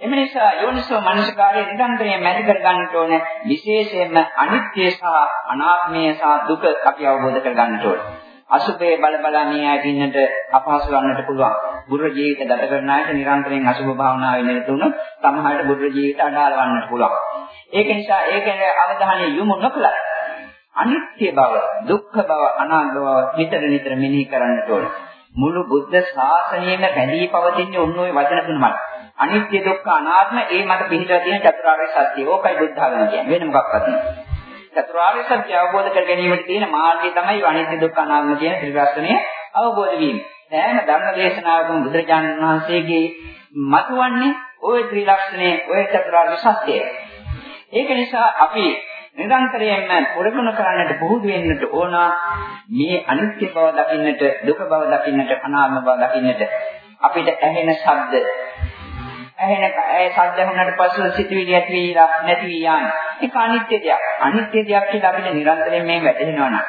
එම නිසා යෝනිසෝ මනසිකාරය නිරන්තරයෙන් මැදි කර ගන්නට ඕන විශේෂයෙන්ම අනිත්‍ය සහ අනාත්මය සහ දුක අපි අවබෝධ කර ගන්නට ඕන. අසුභයේ බල බල මේ ආයත ඉන්නට අපහසු වන්නට පුළුවන්. බුද්ධ ජීවිත ගත කරන අයට නිරන්තරයෙන් අසුභ භාවනාවේ නිරත වුණොත් සමහරට බුද්ධ ජීවිත අඩාල වන්නට පුළුවන්. ඒක නිසා ඒකේ අවධානය යොමු නොකළත් අනිත්‍ය බව, දුක්ඛ බව, අනාත්ම බව නිතර නිතර මෙනෙහි කරන්නට ඕනේ. මුළු බුද්ධ ශාසනයෙම රැඳී පවතින්නේ ඔන්න ඔය වචන තුනමයි. අනිත්‍ය දුක්ඛ අනාත්ම ඒ මත පිළිතර තියෙන චතුරාර්ය සත්‍ය. ඕකයි බුද්ධ ධර්ම කියන්නේ. වෙන මොකක්වත් නෙවෙයි. චතුරාර්ය සත්‍ය අවබෝධ කර ගැනීමට තියෙන මාර්ගය තමයි අනිත්‍ය දුක්ඛ අනාත්ම කියන ත්‍රිලක්ෂණය අවබෝධ වීම. සෑම ධර්ම දේශනාවකම බුදුරජාණන් වහන්සේගේ මතුවන්නේ ওই ත්‍රිලක්ෂණයේ ওই චතුරාර්ය සත්‍යය. ඒක නිසා අපි නිරන්තරයෙන්ම පුරුදුන කරන්නට පුහුදු වෙන්නට ඕන. මේ අනිත්‍ය බව දකින්නට දුක බව දකින්නට අනාත්ම බව දකින්නට අපිට ඇහෙන ශබ්ද ඇහෙන ඒ ශබ්ද වුණාට පස්සෙ සිතුවිලි ඇති වෙලා නැති වී යන ඒක අනිත්‍ය දෙයක්. අනිත්‍ය දෙයක් කියලා අපිට නිරන්තරයෙන් මේ වැටහෙනවා නම්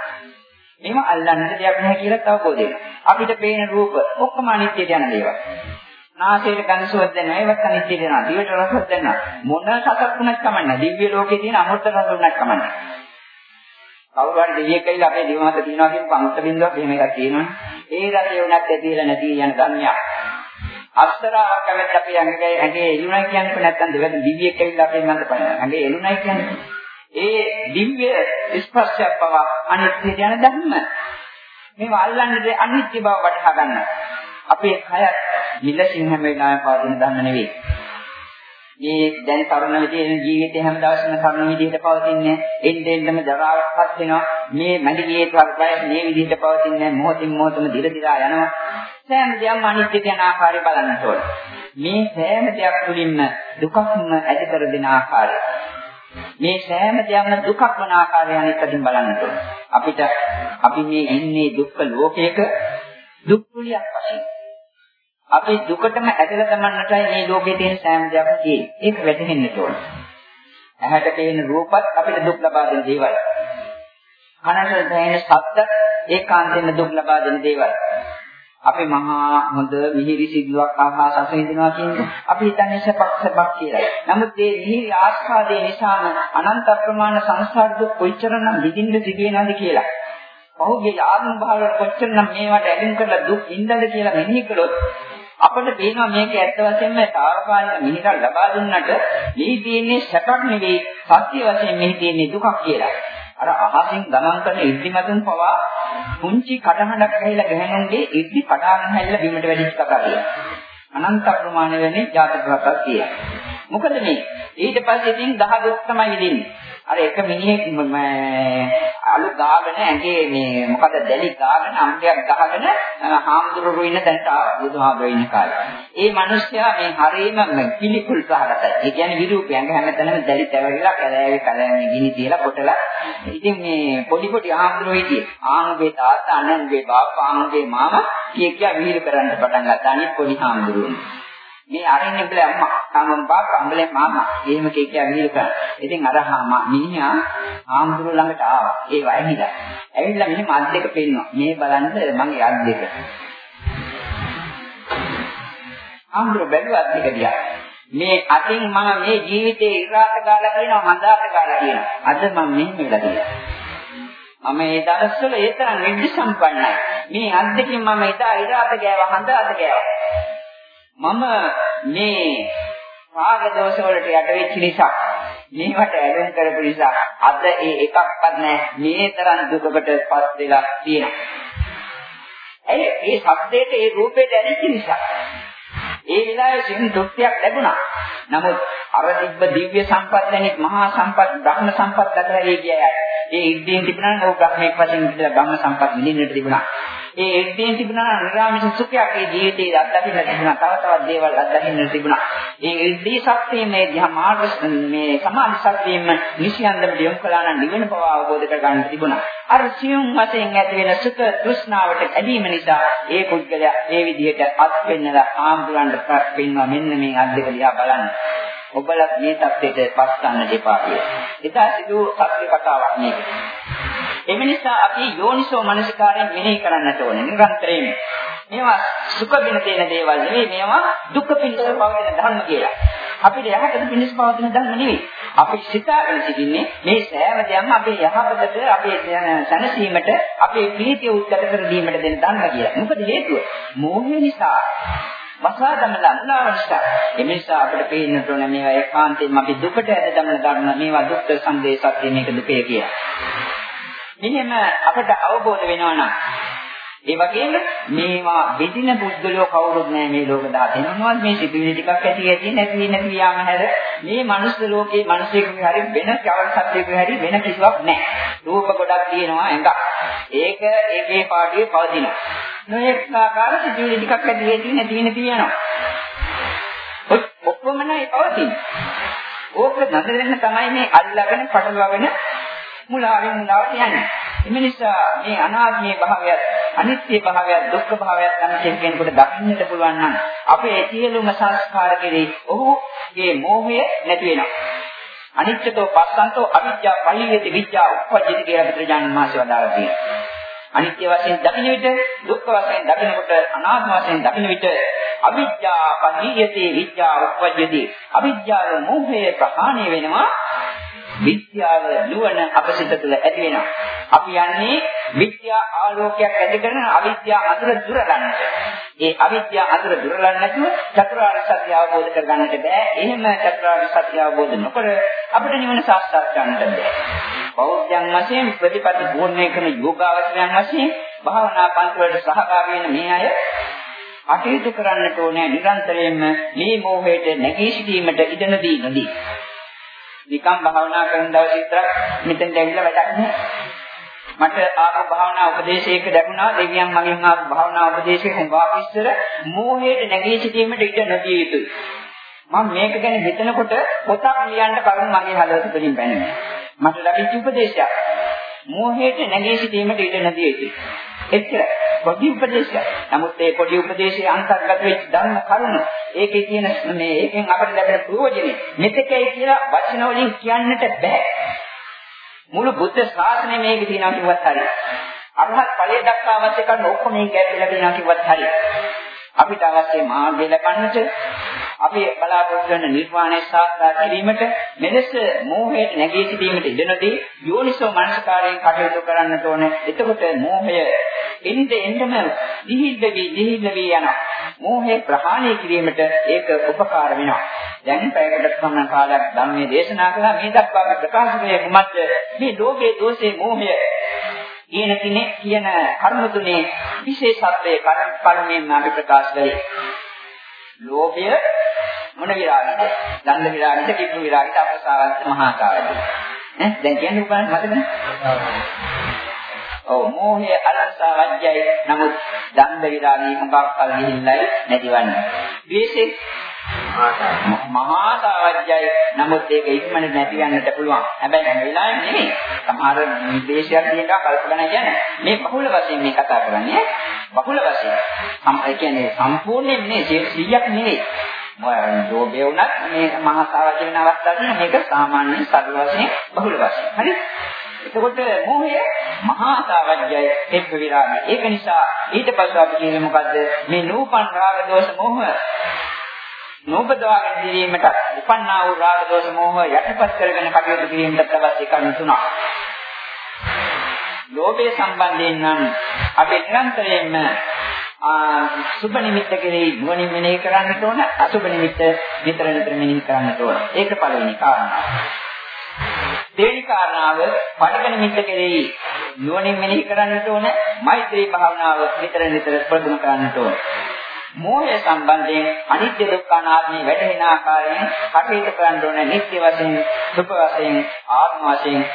මේව අල්ලන්න දෙයක් නැහැ කියලා අවබෝධ වෙනවා. අපිට පේන රූප ඔක්කොම අනිත්‍යද යන දේවල්. නාසයට ගඳ සුවඳ දැනෙනවා ඒවත් අනිත්‍ය දෙනවා. දිවට රසවත් දැනෙනවා. මොන සතක් වුණත් කමන්නේ. දිව්‍ය ලෝකේ තියෙන අමෘත රස වුණත් කමන්නේ. කවුරු හරි දෙවියෙක් කියලා අපේ දිව මත තියනවා කියන පංච බින්දුවක් එහෙම එකක් තියෙනවනේ. ඒ රසය උනත් ඇතිලා නැති යන ධර්මයක්. අස්තරාවක් කැමති අපි ඇඟේ ඇඟේ එළුණයි කියන්නේ නැත්නම් දෙවියන් දිව්‍යෙක් ඇවිල්ලා අපේ මන්ද පයින්. ඇඟේ එළුණයි කියන්නේ. ඒ දිව්‍ය ස්පර්ශයක් බව අනිත්‍ය යන ධර්ම. මේවා අල්ලන්නේ අනිත්‍ය බව වටහා ගන්න. අපේ කය මිලසින් හැම වෙලාවෙම පවතින ධර්ම නෙවෙයි. මේ දැන් තරුණ විදිහේ ජීවිතය හැම දවසම තරුණ විදිහට පවතින්නේ එන්න එන්නම ජරාවටපත් වෙනවා. මේ මැදිගේ වයස මේ විදිහට පවතින්නේ මොහොතින් මොහොතම දිර දිරා යනවා. සෑම දෙයක්ම අනිත්‍ය යන ආකාරය බලන්නට ඕන. මේ සෑම දෙයක් තුළින්ම දුකක්ම ඇති කර දෙන ආකාරය. මේ සෑම දෙයක්ම දුකක් වන ආකාරය අනිත් අතින් බලන්නට ඕන. අපිට අපි මේ ඉන්නේ දුක්ඛ ලෝකයක දුක් කුලියක් වශයෙන්. අපි දුකටම ඇදලා දමන්නටයි මේ ලෝකයේ තියෙන සෑම දෙයක්ම තියෙන්නේ. ඒක වැටහෙන්න ඕන. ඇහැට පේන රූපත් අපිට දුක් ලබා දෙන දේවල්. කනට දැනෙන ශබ්ද ඒකාන්තයෙන් දුක් ලබා දෙන දේවල්. අපි මහා හොඳ මිහිරි සිද්දුවක් ආහා සසඳිනවා කියන්නේ අපි හිතන්නේ සපක් සපක් කියලා. නමුත් මේ මිහිරි ආස්වාදයේ නිසාම අනන්ත ප්‍රමාණ සංසාර දුක් කොයිතරම් විඳින්න සිදුවෙනවද කියලා. පහුගිය ආත්ම භාවවල කොච්චරනම් මේවට ඇලුම් කරලා දුක් විඳද කියලා මෙනෙහි කළොත් අපිට පේනවා මේක ඇත්ත වශයෙන්ම తాවකාලික මිහිරක් ලබා දුන්නට මෙහි තියෙන්නේ සැපක් නෙවෙයි සත්‍ය වශයෙන් මෙහි තියෙන්නේ දුකක් කියලා. අර අහසින් ගමන් කරන ඉද්ධි මතුන් පවා පුංචි කටහඬක් ඇහිලා ගහනුන්ගේ ඉද්ධි කඩාගෙන හැල්ලා බිමට වැදිච්ච කතාවක්. අනන්ත ප්‍රමාණ වෙන්නේ ජාතක කතාවක් කියලා. මොකද මේ ඊට පස්සේ ඉතින් දහ දුක් තමයි දෙන්නේ. අර එක මිනිහෙක් අලු ගාගෙන ඇඟේ මේ මොකද දැලි ගාගෙන අම්බයක් ගහගෙන හාමුදුරුවෝ ඉන්න තැනට ආවා බුදුහාමුදුරුවෝ ඉන්න කාලේ. ඒ මිනිස්සයා මේ හරීම පිළිකුල් සහගතයි. ඒ කියන්නේ විරූපය ඇඟ හැමතැනම දැලි තැවරිලා කැලෑවේ කැලෑවේ ගිනි තියලා කොටලා. ඉතින් මේ පොඩි පොඩි හාමුදුරුවෝ හිටියේ. ආනුගේ තාත්තා අනන්ගේ බාප්පා ආනුගේ මාමා කිය කිය විහිළු කරන්න පටන් ගත්තා. අනිත් පොඩි හාමුදුරුවෝ. මේ අරින්න බල අම්මා තමන් බාප්පා අම්බලේ මාමා එහෙම කිය කිය විහිළු කරා. ඉතින් අර මිනිහා ආම්දුර ළඟට ආවා. ඒ වයින්ලා. ඇවිල්ලා මෙහෙම අත් දෙක පෙන්නවා. මේ බලන්න මගේ අත් දෙක. ආම්දුර බැලුවා අත් දෙක දිහා. මේ අතින් මම මේ ජීවිතේ ඉරාත ගාලා කියනවා හඳාත ගාලා කියනවා. අද මම මෙහෙම වෙලා තියෙනවා. මම ඒ දවස්වල ඒ තරම් නිදි සම්පන්නයි. මේ අත් දෙකෙන් මම එදා ඉරාත ගෑවා හඳාත ගෑවා. මම මේ රාග දෝෂ වලට යට වෙච්ච නිසා මේවට ඇලෙන් කරපු නිසා අද ඒ එකක්වත් නැහැ මේ තරම් දුකකටපත් වෙලා තියෙනවා. ඇයි මේ සත්‍යයට ඒ රූපයට ඇලිච්ච නිසා. ඒ විලායේ සිහින් දුක්ඛයක් ලැබුණා. නමුත් අර තිබ්බ දිව්‍ය සම්පත් දැනෙත් මහා සම්පත් ධර්ම සම්පත් දැකලා ඒ කියයි. ඒ ඉද්දීන් තිබුණා නෝ බ්‍රහ්මයක් වශයෙන් ඉඳලා ධර්ම සම්පත් විඳින්නට තිබුණා. ඒ එද්දීන් තිබුණා නිරාමිෂ සුඛයක් ඒ ජීවිතේ අත්දකින්න තිබුණා. තව තවත් දේවල් අත්දකින්න තිබුණා. ඒ එද්දී සත්‍යයේ මේ ධ්‍යා මාර්ග මේ සමාධි සත්‍යයෙන්ම නිසියන්දම යොමු කළා නම් නිවන බව අවබෝධ කරගන්න තිබුණා. අර සියුම් වශයෙන් ඇති වෙන සුඛ තෘෂ්ණාවට ඇදීම නිසා ඒ පුද්ගලයා ඒ විදිහට අත් වෙන්නලා ආම්බුලන්ට පස් වෙනවා මෙන්න මේ අත් දෙක දිහා බලන්න. ඔබලත් මේ தත්ත්වයට පස් ගන්න දෙපා කියලා. එදා සිදු සත්‍ය කතාවක් මේක. එම නිසා අපි යෝනිසෝ මනසිකාරයෙන් මෙනෙහි කරන්නට ඕනේ නිරන්තරයෙන්. මේවා සුඛ වෙන දෙන දේවල් නෙවෙයි මේවා දුක් පිණිස පවතින ධර්ම කියලා. අපිට යහපත පිණිස පවතින ධර්ම නෙවෙයි. අපි සිතාගෙන සිටින්නේ මේ සෑම දෙයක්ම අපේ යහපතට අපේ සැනසීමට අපේ ප්‍රීතිය උද්ගත කර දීමට දෙන ධර්ම කියලා. මොකද හේතුව? මෝහය නිසා වසා දමන අන්නාව නිසා එනිසා අපිට පේන්නට ඕන මේවා ඒකාන්තයෙන්ම අපි දුකට ඇද දමන ධර්ම මේවා දුක්ඛ සංදේශات මේක දුකේ කියලා. මෙහෙම අපට අවබෝධ වෙනවා නම් ඒ වගේම මේවා බෙදින බුද්ධලෝ කවුරුත් නැහැ මේ ලෝක ධාතේ. මොනවද මේ සිතුවිලි ටිකක් ඇති ඇති නැති නැති යාම හැර මේ මනුස්ස ලෝකේ මිනිසෙකුගේ හරි වෙන කවර සත්‍යයකගේ හරි වෙන කිසිවක් නැහැ. රූප ගොඩක් තියෙනවා ඇඟ. ඒක ඒකේ පාඩියේ පවතිනවා. නොඑක ආකාර සිතුවිලි ටිකක් ඇති ඇති නැති නැති යනවා. ඔක්කොම නැහැ පවතින. ඕක නතරෙන්න තමයි මේ අල්ලගෙන පටලවාගෙන මුලාවෙන් මුලාවට යන්නේ. එම නිසා මේ අනාත්මී භාවයත් අනිත්‍ය භාවයත් දුක්ඛ භාවයත් යන කෙනෙකුට දකින්නට පුළුවන් නම් අපේ සියලුම සංස්කාර කෙරෙහි ඔහුගේ මෝහය නැති වෙනවා. අනිත්‍යතෝ පස්සන්තෝ අවිජ්ජා පහියති විජ්ජා උප්පජ්ජති කියලා බුදුරජාණන් වහන්සේ වදාළා තියෙනවා. අනිත්‍ය වශයෙන් දකින්න විට දුක්ඛ වශයෙන් දකින්නකොට අනාත්ම වශයෙන් දකින්න විට අවිජ්ජා පහියති විජ්ජා උප්පජ්ජති අවිජ්ජාව මෝහය ප්‍රහාණය වෙනවා විද්‍යාව නුවණ අපසිත තුළ ඇති වෙනවා. අපි යන්නේ විද්‍යා ආලෝකයක් ඇති කරන අවිද්‍යා අඳුර දුර ගන්නට. ඒ අවිද්‍යා අඳුර දුර ගන්න නැතුව චතුරාර්ය සත්‍ය අවබෝධ කරගන්නට බෑ. එහෙම චතුරාර්ය සත්‍ය අවබෝධ නොකර අපිට නිවන සාක්ෂාත් කරන්නට බෑ. බෞද්ධයන් වශයෙන් ප්‍රතිපatti පූර්ණේ කරන යෝගාවචරයන් වශයෙන් භාවනා පන්ති වලට සහභාගී වෙන මේ අය කටයුතු කරන්නට ඕනේ නිරන්තරයෙන්ම මේ මෝහයට නැගී සිටීමට ඉඩ නොදී නොදී. නිකම් භාවනා කරන දවස් විතරක් මෙතෙන් දැවිලා වැඩක් නැහැ. මට ආපු භාවනා උපදේශයක ලැබුණා දෙවියන් මගෙන් ආපු භාවනා උපදේශයක හුඟා ඉස්සර මෝහයට නැගී සිටීමට ඉඩ නොදිය යුතුයි. මම මේක ගැන හිතනකොට පොතක් ලියන්න කලින් මගේ හදවත තුළින් බැනෙනවා. මට ලැබිච්ච උපදේශයක්. මෝහයට නැගී සිටීමට ඉඩ නොදිය යුතුයි. එච්චර පොඩි උපදේශයක්. නමුත් ඒ පොඩි උපදේශයේ අන්තර්ගත වෙච්ච ධර්ම කරුණු ඒකේ තියෙන මේ ඒකෙන් අපිට ලැබෙන ප්‍රයෝජනෙ මෙතකයි කියලා වචන වලින් කියන්නට බෑ. මුළු බුද්ධ ශාසනය මේකේ තියෙනවා කිව්වත් හරියි. අරහත් ඵලයේ දක්වා අවශ්‍ය කරන ඔක්කොම මේක ඇතුළේ තියෙනවා කිව්වත් හරියි. අපිට අවශ්‍ය මාර්ගය ලබන්නට අපි බලාපොරොත්තු වෙන නිර්වාණය සාක්ෂාත් කිරීමට මෙලෙස මෝහයට නැගී සිටීමට ඉඩ නොදී යෝනිසෝ මනසකාරයෙන් කටයුතු කරන්නට ඕනේ. එතකොට මෝහය එnde එන්නම දිහිල් වෙවි දිහිල් වෙවි යනවා. මෝහය ප්‍රහාණය කිරීමට ඒක උපකාර වෙනවා. දැන් පැයකට සමාන කාලයක් ධම්මයේ දේශනා කළා මේ දක්වා ප්‍රකාශ කළේ කුමක්ද? මේ ලෝභයේ දෝෂේ මෝහය කියන කෙනේ කියන කර්ම තුනේ විශේෂත්වයේ කර්ම කර්මයෙන් අපි ප්‍රකාශ කළේ. ලෝභය මොන විරාගද? දණ්ඩ විරාගද, කිප්පු විරාගද, අපසාවන්ත මහා කායද? ඈ දැන් කියන්නේ උගන්න මතකද? ඔව් මෝහය අලංසාවජ්‍යයි. නමුත් දණ්ඩ විරාගී හුඟක් කල් ගිහිල්ලයි නැතිවන්නේ. ද්වේෂේ මහා සාවජ්‍යයි. නමුත් ඒක ඉක්මනට නැති යන්නට පුළුවන්. හැබැයි හැම වෙලාවෙම නෙමෙයි. සමහර නිදේශයක් තියෙනවා කල්පනා කියන්නේ මේ බහුල වශයෙන් මේ කතා කරන්නේ. බහුල වශයෙන්. සම් ඒ කියන්නේ සම්පූර්ණයෙන් නෙමෙයි 100ක් නෙමෙයි. ලෝභය වුණත් මේ මහා සාවජ්‍ය වෙන අවස්ථාවදී මේක සාමාන්‍යයෙන් සරල වශයෙන් බහුල වශයෙන්. හරි? එතකොට මෝහය මහා සාවජ්‍යයි එක්ක විරාගය. ඒක නිසා ඊට පස්සේ අපි කියන්නේ මොකද්ද? මේ නූපන් රාග දෝෂ මෝහ නෝපදවාගෙන දිරීමට උපන්නා වූ රාග දෝෂ මෝහ යටපත් කරගෙන කටයුතු කිරීමට අවශ්‍ය කරුණු තුනක්. ලෝභය සම්බන්ධයෙන් නම් අපි නිරන්තරයෙන්ම සුබ නිමිත්ත කෙරෙහි නුවණින් මෙනෙහි කරන්නට ඕන අසුබ නිමිත්ත විතර විතර මෙනෙහි කරන්නට ඕන. ඒක පළවෙනි කාරණාව. දෙවෙනි කාරණාව පඩක නිමිත්ත කෙරෙහි නුවණින් මෙනෙහි කරන්නට ඕන මෛත්‍රී භාවනාව විතර විතර ප්‍රගුණ කරන්නට ඕන. මෝහය සම්බන්ධයෙන් අනිත්‍ය දුක්ඛ අනාත්මය වැටහෙන ආකාරයෙන් කටයුතු කරන්න ඕන නිත්‍ය වශයෙන් සුඛ වශයෙන් ආත්ම වශයෙන්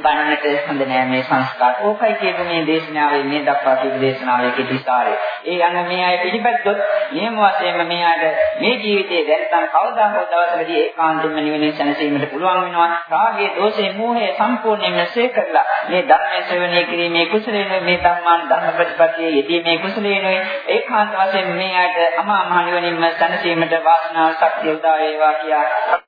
ගන්නට හොඳ නෑ මේ සංස්කාර. ඕකයි කියපු මේ දේශනාවේ මේ දක්වා තිබු දේශනාවේ කිතිසාරය. ඒ යන මේ අය පිළිපැද්දොත් නියම වශයෙන්ම මේ අයට මේ ජීවිතයේ දැත්තම් කවදා හෝ දවසකදී ඒකාන්තයෙන්ම නිවෙන සැනසීමට පුළුවන් වෙනවා. රාගයේ, දෝෂයේ, මෝහයේ සම්පූර්ණයෙන්ම ශේ කරලා මේ ධර්මයේ සේවනය කිරීමේ කුසලයෙන් මේ ධර්මාන් ධර්ම ප්‍රතිපත්තියේ යෙදීමේ කුසලයෙන් ඒකාන්ත වශයෙන් මේ අයට අමා මහ නිවනින්ම සැනසීමට වාසනාව ශක්තිය උදා වේවා කියා